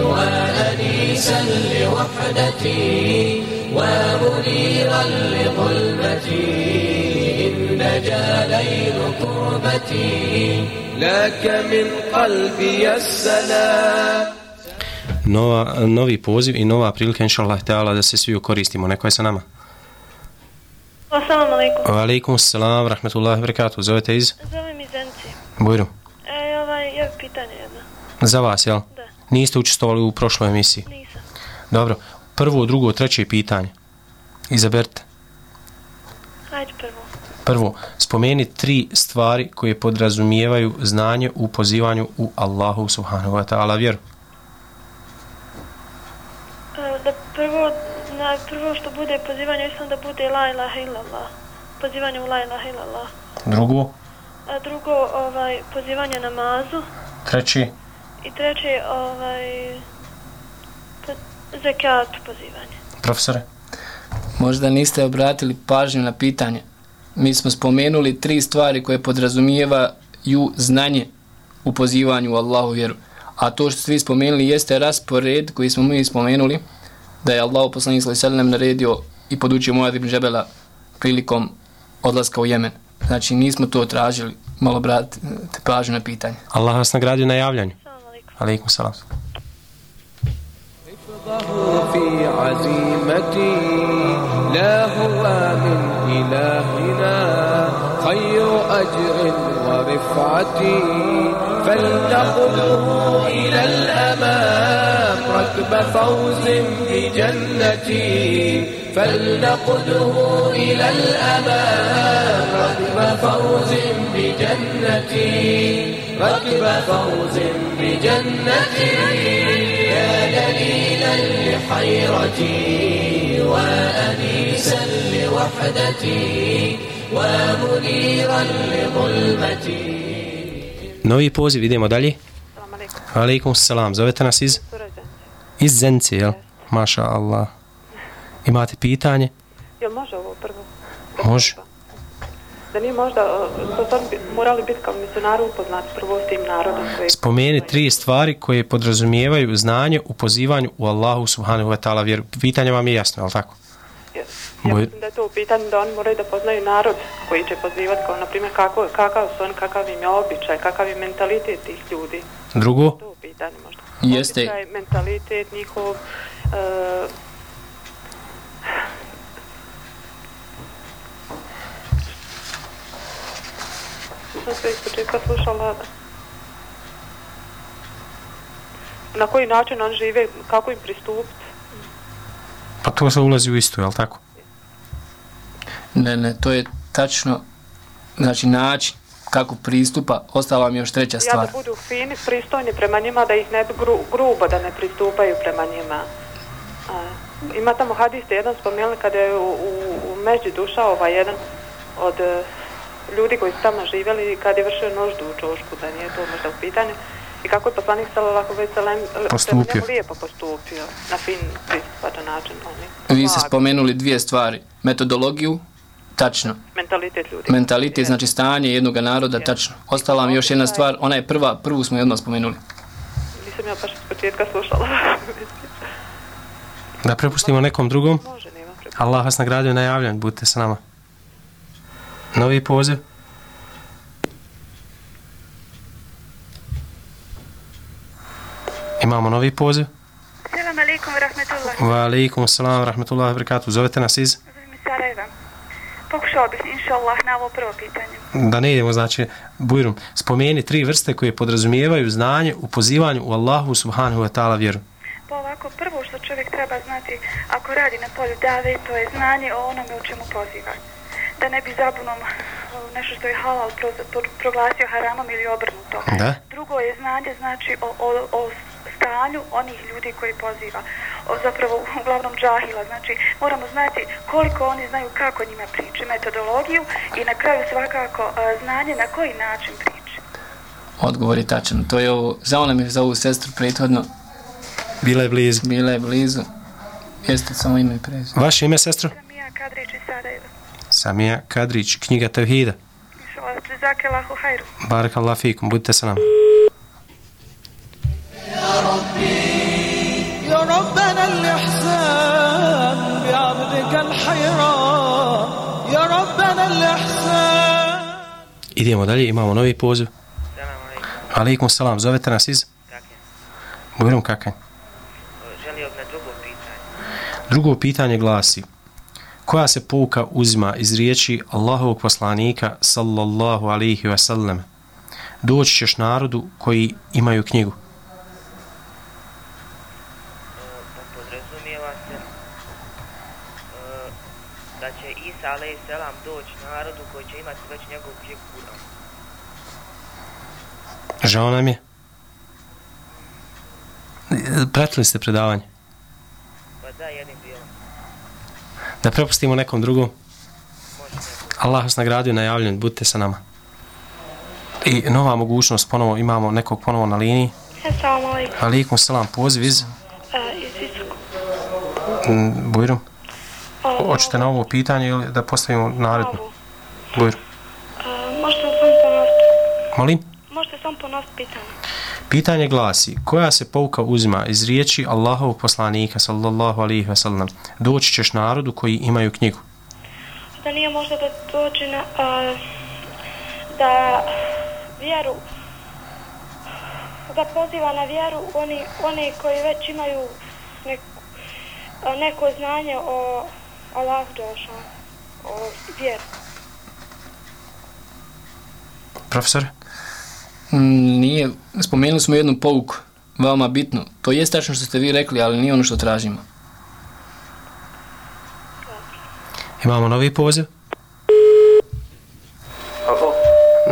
وأنيسا لوحدتي ومنيرا لظلمتي. نجا ليل كربتي لك من قلبي السلام. Nova, novi poziv i nova prilika, inša Allah, teala, da se svi koristimo. Neko je sa nama? Assalamu alaikum. Wa alaikum salam, rahmetullahi wabarakatuh. Zovete iz? Zovem iz Zenci. Bujru. E, ovaj, je pitanje jedno. Za vas, jel? Da. Niste učestvovali u prošloj emisiji? Nisam. Dobro. Prvo, drugo, treće pitanje. Izaberite. Hajde prvo. Prvo, spomeni tri stvari koje podrazumijevaju znanje u pozivanju u Allahu subhanahu wa ta'ala vjeru. E, da prvo, na, prvo što bude pozivanje, mislim da bude la ilaha illallah. Pozivanje u la ilaha illallah. Drugo, A drugo, ovaj, pozivanje namazu. treći, I treće, ovaj, po, zekatu pozivanje. profesore. Možda niste obratili pažnju na pitanje. Mi smo spomenuli tri stvari koje podrazumijevaju znanje u pozivanju u Allahu vjeru A to što ste vi spomenuli jeste raspored koji smo mi spomenuli da je Allah poslanik sallallahu alejhi ve sellem naredio i podučio Muad ibn Džebela prilikom odlaska u Jemen. Znači nismo to tražili. Malo obratite pažnju na pitanje. Allah vas nagradio na javljanju. Assalamu alaikum. Alaikum salam. حفظه في عزيمتي لا هو من إلهنا خير أجر ورفعتي فلنقله إلى الأمام ركب فوز بجنتي فلنقله إلى الأمام ركب فوز بجنتي ركب فوز بجنتي يا دليلا لحيرتي وأنيسا لوحدتي ومنيرا لظلمتي. Novi poziv, idemo dalje. Assalamu alaikum. Alaikum salam. Zovete nas iz? Iz Zence, jel? Maša Allah. Imate pitanje? Jel može ovo prvo? Može. Da nije možda, to stvarno bi, morali biti kao misionari upoznati prvo s tim narodom koji... Spomeni tri stvari koje podrazumijevaju znanje u pozivanju u Allahu subhanahu wa ta'ala vjeru. Pitanje vam je jasno, je li tako? Ja, ja Boj- mislim da je to u pitanju da oni moraju da poznaju narod koji će pozivati, kao na primjer kako, kakav su oni, kakav im je običaj, kakav je mentalitet tih ljudi. Drugo, To u pitanju možda. Jeste. Običaj, mentalitet njihov, uh, sam sve slušala na koji način oni žive, kako im pristupiti. Pa to se ulazi u isto, je li tako? Ne, ne, to je tačno znači način kako pristupa, ostala mi još treća Ja stvar. da budu fini, pristojni prema njima, da ih ne gru, grubo da ne pristupaju prema njima. A, ima tamo hadiste, jedan spomenuli kada je u, u, u Međi dušao ovaj jedan od e, ljudi koji su tamo živjeli kada je vršio noždu u čošku, da nije to možda u pitanju. I kako je poslanik sallallahu alejhi ve sellem Postupio. prema njemu lijepo postupio na fin pristupačan način oni. Vi ste spomenuli dvije stvari. Metodologiju, tačno. mentalitet ljudi. Mentalitet, znači stanje jednog naroda, tačno. Ostala mi još jedna stvar, ona je prva, prvu smo je odmah spomenuli. Nisam ja baš s početka slušala. Da prepustimo nekom drugom. Može, nema problem. Allah vas nagradio najavljen, budite sa nama. Novi poziv. Imamo novi poziv. Selam alaikum rahmetullah. Wa alaikum salam rahmetullahi wa barakatuh. Zovete nas iz? Zovem iz Sarajeva. Pokušao bih, inša Allah, na ovo prvo pitanje. Da ne idemo, znači, Bujrum, spomeni tri vrste koje podrazumijevaju znanje u pozivanju u Allahu subhanahu wa ta'ala vjeru. Pa ovako, prvo što čovjek treba znati ako radi na polju dave, to je znanje o onome u čemu poziva. Da ne bi zabunom nešto što je halal pro, pro, proglasio haramom ili obrnuto. Da? Drugo je znanje, znači, o, o, o stanju onih ljudi koji poziva. O, zapravo, uglavnom džahila. Znači, moramo znati koliko oni znaju kako njima priče, metodologiju i na kraju svakako a, znanje na koji način priče. Odgovor je tačan. To je ovo, za ona mi za ovu sestru prethodno, Bila je blizu. bila je blizu. Jeste samo ime i prezime. Vaše ime, sestro? Samija Kadrić iz Sarajeva. Samija Kadrić, knjiga Tevhida. Allahu hajru. Barak Allah fikum, budite sa nama. يا ربنا الإحسان بعبدك الحيران يا ربنا الإحسان Idemo dalje, imamo novi poziv. Alaikum salam, zovete nas iz? Bujrum kakanj. Želio bi na drugo pitanje. Drugo pitanje glasi, koja se pouka uzima iz riječi Allahovog poslanika sallallahu alaihi wa sallam? Doći ćeš narodu koji imaju knjigu. Imati već njegovu knjigu Kur'an. Žao nam je. Pratili ste predavanje. Pa da, jednim dijelom. Da prepustimo nekom drugom. Može. Allah vas nagradio najavljen, budite sa nama. I nova mogućnost, ponovo imamo nekog ponovo na liniji. Assalamu alaikum. Alaikum salam, poziv iz Uh, iz mm, Bujrum. Hoćete na ovo pitanje ili da postavimo naredno? ovo. Uh, možete li sam ponoviti? Molim? Možete sam ponoviti pitanje? Pitanje glasi, koja se pouka uzima iz riječi Allahovog poslanika, sallallahu alaihi wa sallam, doći ćeš narodu koji imaju knjigu. Da nije možda da dođe na... Uh, da vjeru da poziva na vjeru oni, oni koji već imaju neku, a, neko znanje o Allahu Đelšanu, o vjeru. Profesor? Mm, Nije, spomenuli smo jednu pouku, veoma bitnu. To je tačno što ste vi rekli, ali nije ono što tražimo. Imamo novi poziv? Alo,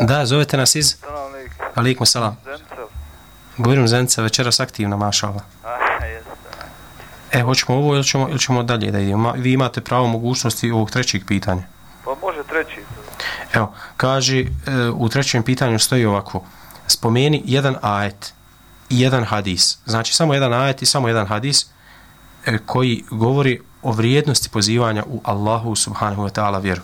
Da, zovete nas iz? salam alaikum. Alaikum salam. Zencev. Bujrum Zenica, večeras aktivna, maša Allah. A, jeste. E, hoćemo ovo ili ćemo, ili ćemo dalje da idemo? Vi imate pravo mogućnosti ovog trećeg pitanja. Evo, kaže, u trećem pitanju stoji ovako. Spomeni jedan ajet i jedan hadis. Znači, samo jedan ajet i samo jedan hadis e, koji govori o vrijednosti pozivanja u Allahu subhanahu wa ta'ala vjeru.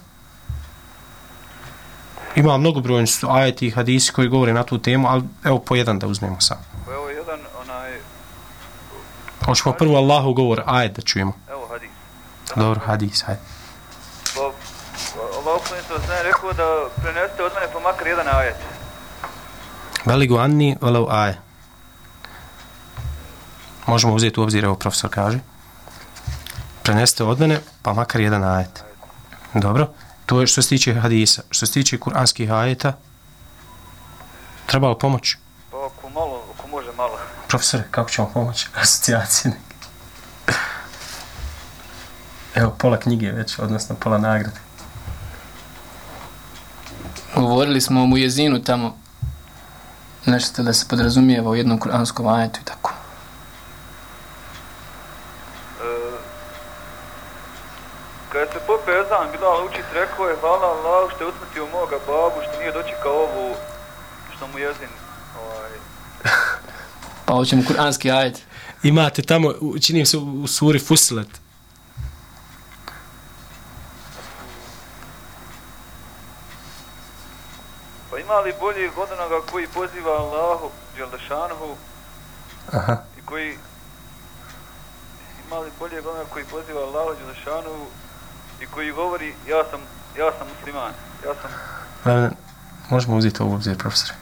Ima mnogo brojni su ajeti i hadisi koji govore na tu temu, ali evo po jedan da uzmemo sam. Pa evo jedan onaj, Hoćemo prvo Allahu govor, ajet da čujemo. evo hadis. Dobro, hadis, hajde. Pa, rekao da preneste od mene pa makar jedan ajet. Anni, aje. Možemo uzeti u obzir, evo profesor kaže. Preneste od mene, pa makar jedan ajet. Dobro. To je što se tiče hadisa. Što se tiče kuranskih ajeta, treba li pomoć? Pa ako malo, ako može malo. Profesor, kako ćemo pomoći? Asocijacije neke. Evo, pola knjige već, odnosno pola nagrade. Govorili smo o mujezinu tamo, nešto da se podrazumijeva u jednom kuranskom ajetu i tako. E, kada se pope Ezan Bilal učit rekao je hvala Allah što je usmrtio moga babu što nije dočekao ovu što mu jezin ovaj, hoćemo kuranski ajet. Imate tamo, u- čini mi se u u suri Fusilet. Li boljeg od onoga koji poziva Allahu, Đeldašanhu, Aha. i koji... Ima li boljeg od onoga koji poziva Allahu, Đeldašanhu, i koji govori, ja sam, ja sam musliman, ja sam... Vremen, možemo uzeti ovo obzir, profesore.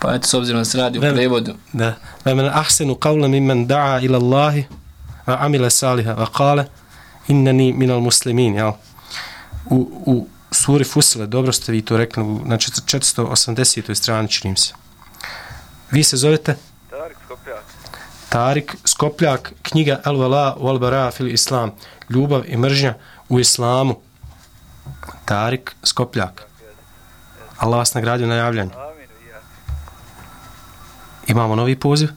Pa eto, s obzirom da se radi o Vreme- prevodu. Da. Vremen, ahsenu qavla mimman da'a ila Allahi, va amila saliha, va kale, innani minal muslimin, jel? U, u suri Fusile, dobro ste vi to rekli, u, na 480. strani činim se. Vi se zovete Tarik Skopjak. Tarik Skopljak, knjiga El Vala u Al Bara fil Islam, ljubav i mržnja u Islamu. Tarik Skopljak. Allah vas nagradio na javljanju. Amin, i ja. Imamo novi poziv.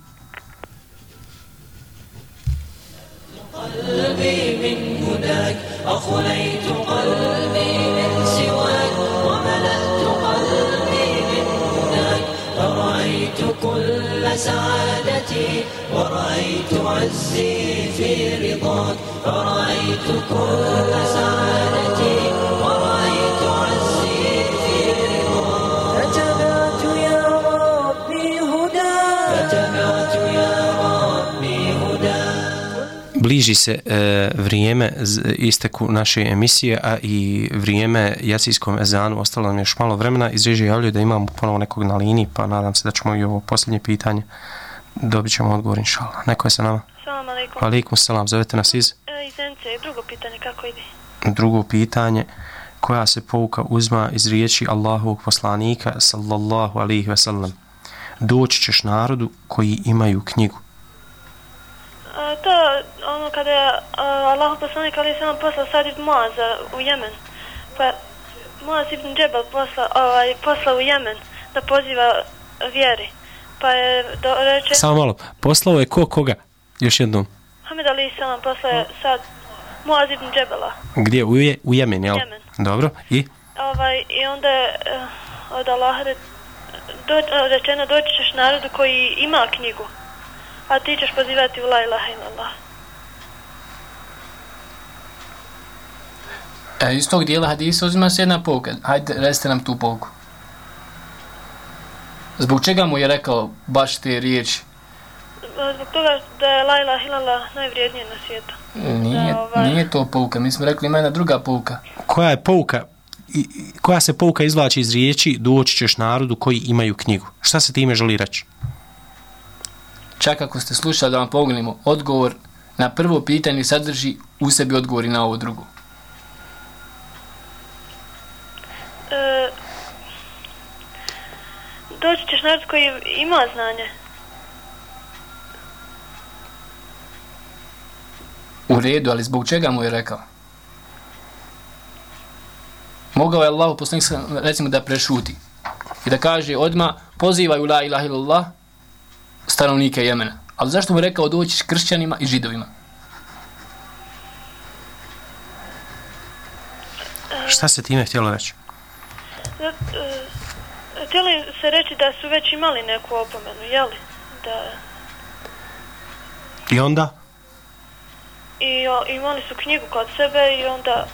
قلبي من هداك أخليت ورأيت عزي في رضاك فرأيت كل سعادتي ورأيت عزي في رضاك فتبعت يا ربي هداك فتبعت يا ربي هداك Bliži se e, vrijeme z, isteku naše emisije, a i vrijeme jacijskom ezanu, ostalo nam je još malo vremena. Iz režije javljaju da imamo ponovo nekog na liniji, pa nadam se da ćemo i ovo posljednje pitanje dobit ćemo odgovor, inšala. Neko je sa nama? Salam alaikum. Alikum salam, zovete nas iz E, iz Zence, drugo pitanje, kako ide? drugo pitanje koja se pouka uzma iz riječi Allahovog poslanika sallallahu alihi wasallam doći ćeš narodu koji imaju knjigu A, to, ono, kada je a, Allah poslanik ali sam poslao Sad ibn Muaza u Jemen, pa Muaz ibn Džebel posla, ovaj, poslao u Jemen da poziva vjeri. Pa je do, reče, samo malo, poslao je ko koga još jednom, Hamid Ali Salam poslao je sad Muaz ibn Džebela. gdje, u, je, u Jemen, jel? Jemen. dobro, i Ovaj, I onda je eh, od Allaha re, do, rečeno doći ćeš narodu koji ima knjigu, a ti ćeš pozivati u la ilaha illallah. E, iz tog dijela hadisa uzima se jedna pouka. Hajde, recite nam tu pouku. Zbog čega mu je rekao baš te riječi? E, Zbog toga da je la ilaha illallah najvrijednije na svijetu. Nije, Da, ovaj- nije to pouka. Mi smo rekli ima jedna druga pouka. koja je pouka i, i- koja se pouka izvlači iz riječi doći ćeš narodu koji imaju knjigu šta se time želi reći Čak ako ste slušali da vam pogledamo, odgovor na prvo pitanje sadrži u sebi odgovori na ovo drugo. E, doći ćeš narod koji ima znanje. U redu, ali zbog čega mu je rekao? Mogao je Allah poslanik sa- recimo da prešuti i da kaže odma pozivaju la ilaha illallah stanovnike Jemena. Ali zašto mu je rekao doći kršćanima i židovima? šta se time htjelo reći e, htjeli se reći da su već imali neku opomenu, jeli? Da, i onda i o, imali su knjigu kod sebe i onda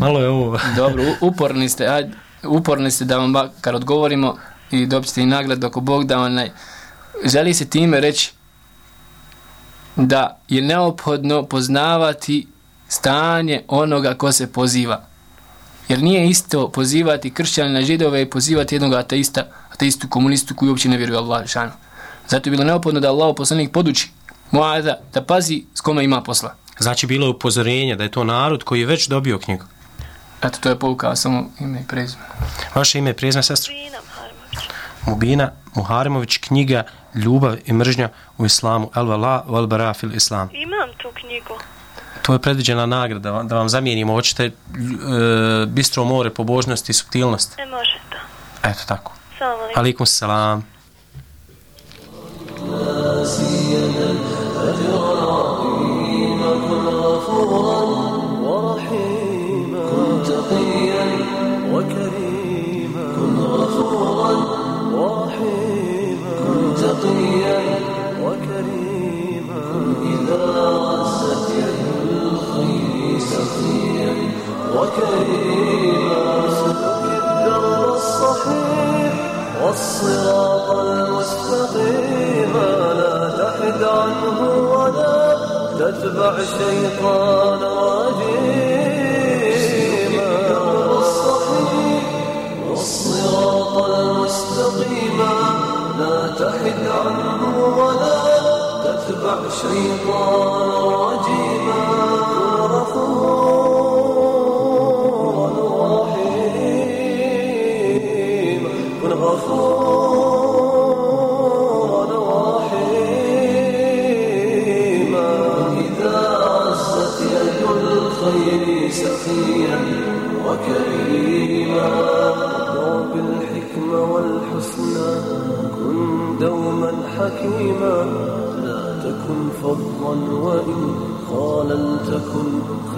malo je ovo Dobro, uporni ste, ajde, uporni ste da vam bakar odgovorimo i dobit i nagradu ako Bog da onaj, želi se time reći da je neophodno poznavati stanje onoga ko se poziva. Jer nije isto pozivati kršćana židove i pozivati jednog ateista, ateistu, komunistu koji uopće ne vjeruje Allah šanu. Zato je bilo neophodno da Allah poslanik poduči Muaza da pazi s kome ima posla. znači bilo je upozorenje da je to narod koji je već dobio knjigu Eto, to je pouka, samo ime i prezime. vaše ime i prezime sestro Bina Harmović. Mubina Muharemović knjiga Ljubav i mržnja u islamu El Vala Bara fil Islam Imam tu knjigu. to je predviđena nagrada da vam, da vam zamijenimo hoćete e, bistro more pobožnosti i subtilnosti Ne može to. eto tako Salam alaikum. Alikum salam ورحيما تتبع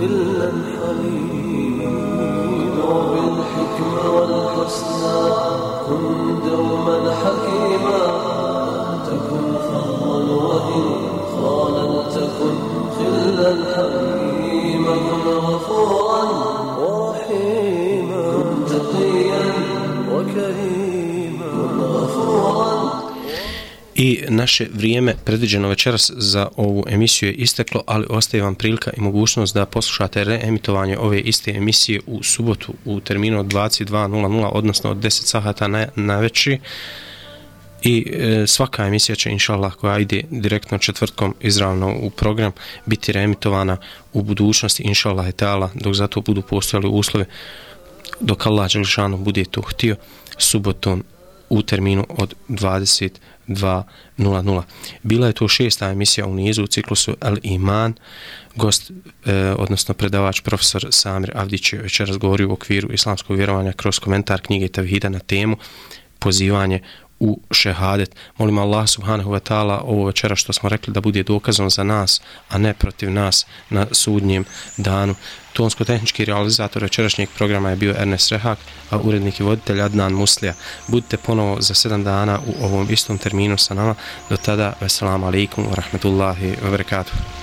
إلا الحليم. Naše vrijeme predviđeno večeras za ovu emisiju je isteklo, ali ostaje vam prilika i mogućnost da poslušate reemitovanje ove iste emisije u subotu u terminu od 22.00, odnosno od 10 sahata na, na večeri. I e, svaka emisija će, inšallah, koja ide direktno četvrtkom izravno u program, biti reemitovana u budućnosti, inšallah etala, ta'ala, dok zato budu postojali uslovi, dok Allah Đelšanu bude to htio, subotom u terminu od 22.00. Bila je to šesta emisija u nizu u ciklusu El Iman, gost, e, odnosno predavač profesor Samir Avdić je večeras govorio u okviru islamskog vjerovanja kroz komentar knjige Tavhida na temu pozivanje u šehadet. Molim Allah subhanahu wa ta'ala ovo večera što smo rekli da bude dokazom za nas, a ne protiv nas na sudnjem danu. Tonsko-tehnički realizator večerašnjeg programa je bio Ernest Rehak, a urednik i voditelj Adnan Muslija. Budite ponovo za sedam dana u ovom istom terminu sa nama. Do tada, veselamu alaikum wa rahmetullahi wa barakatuh.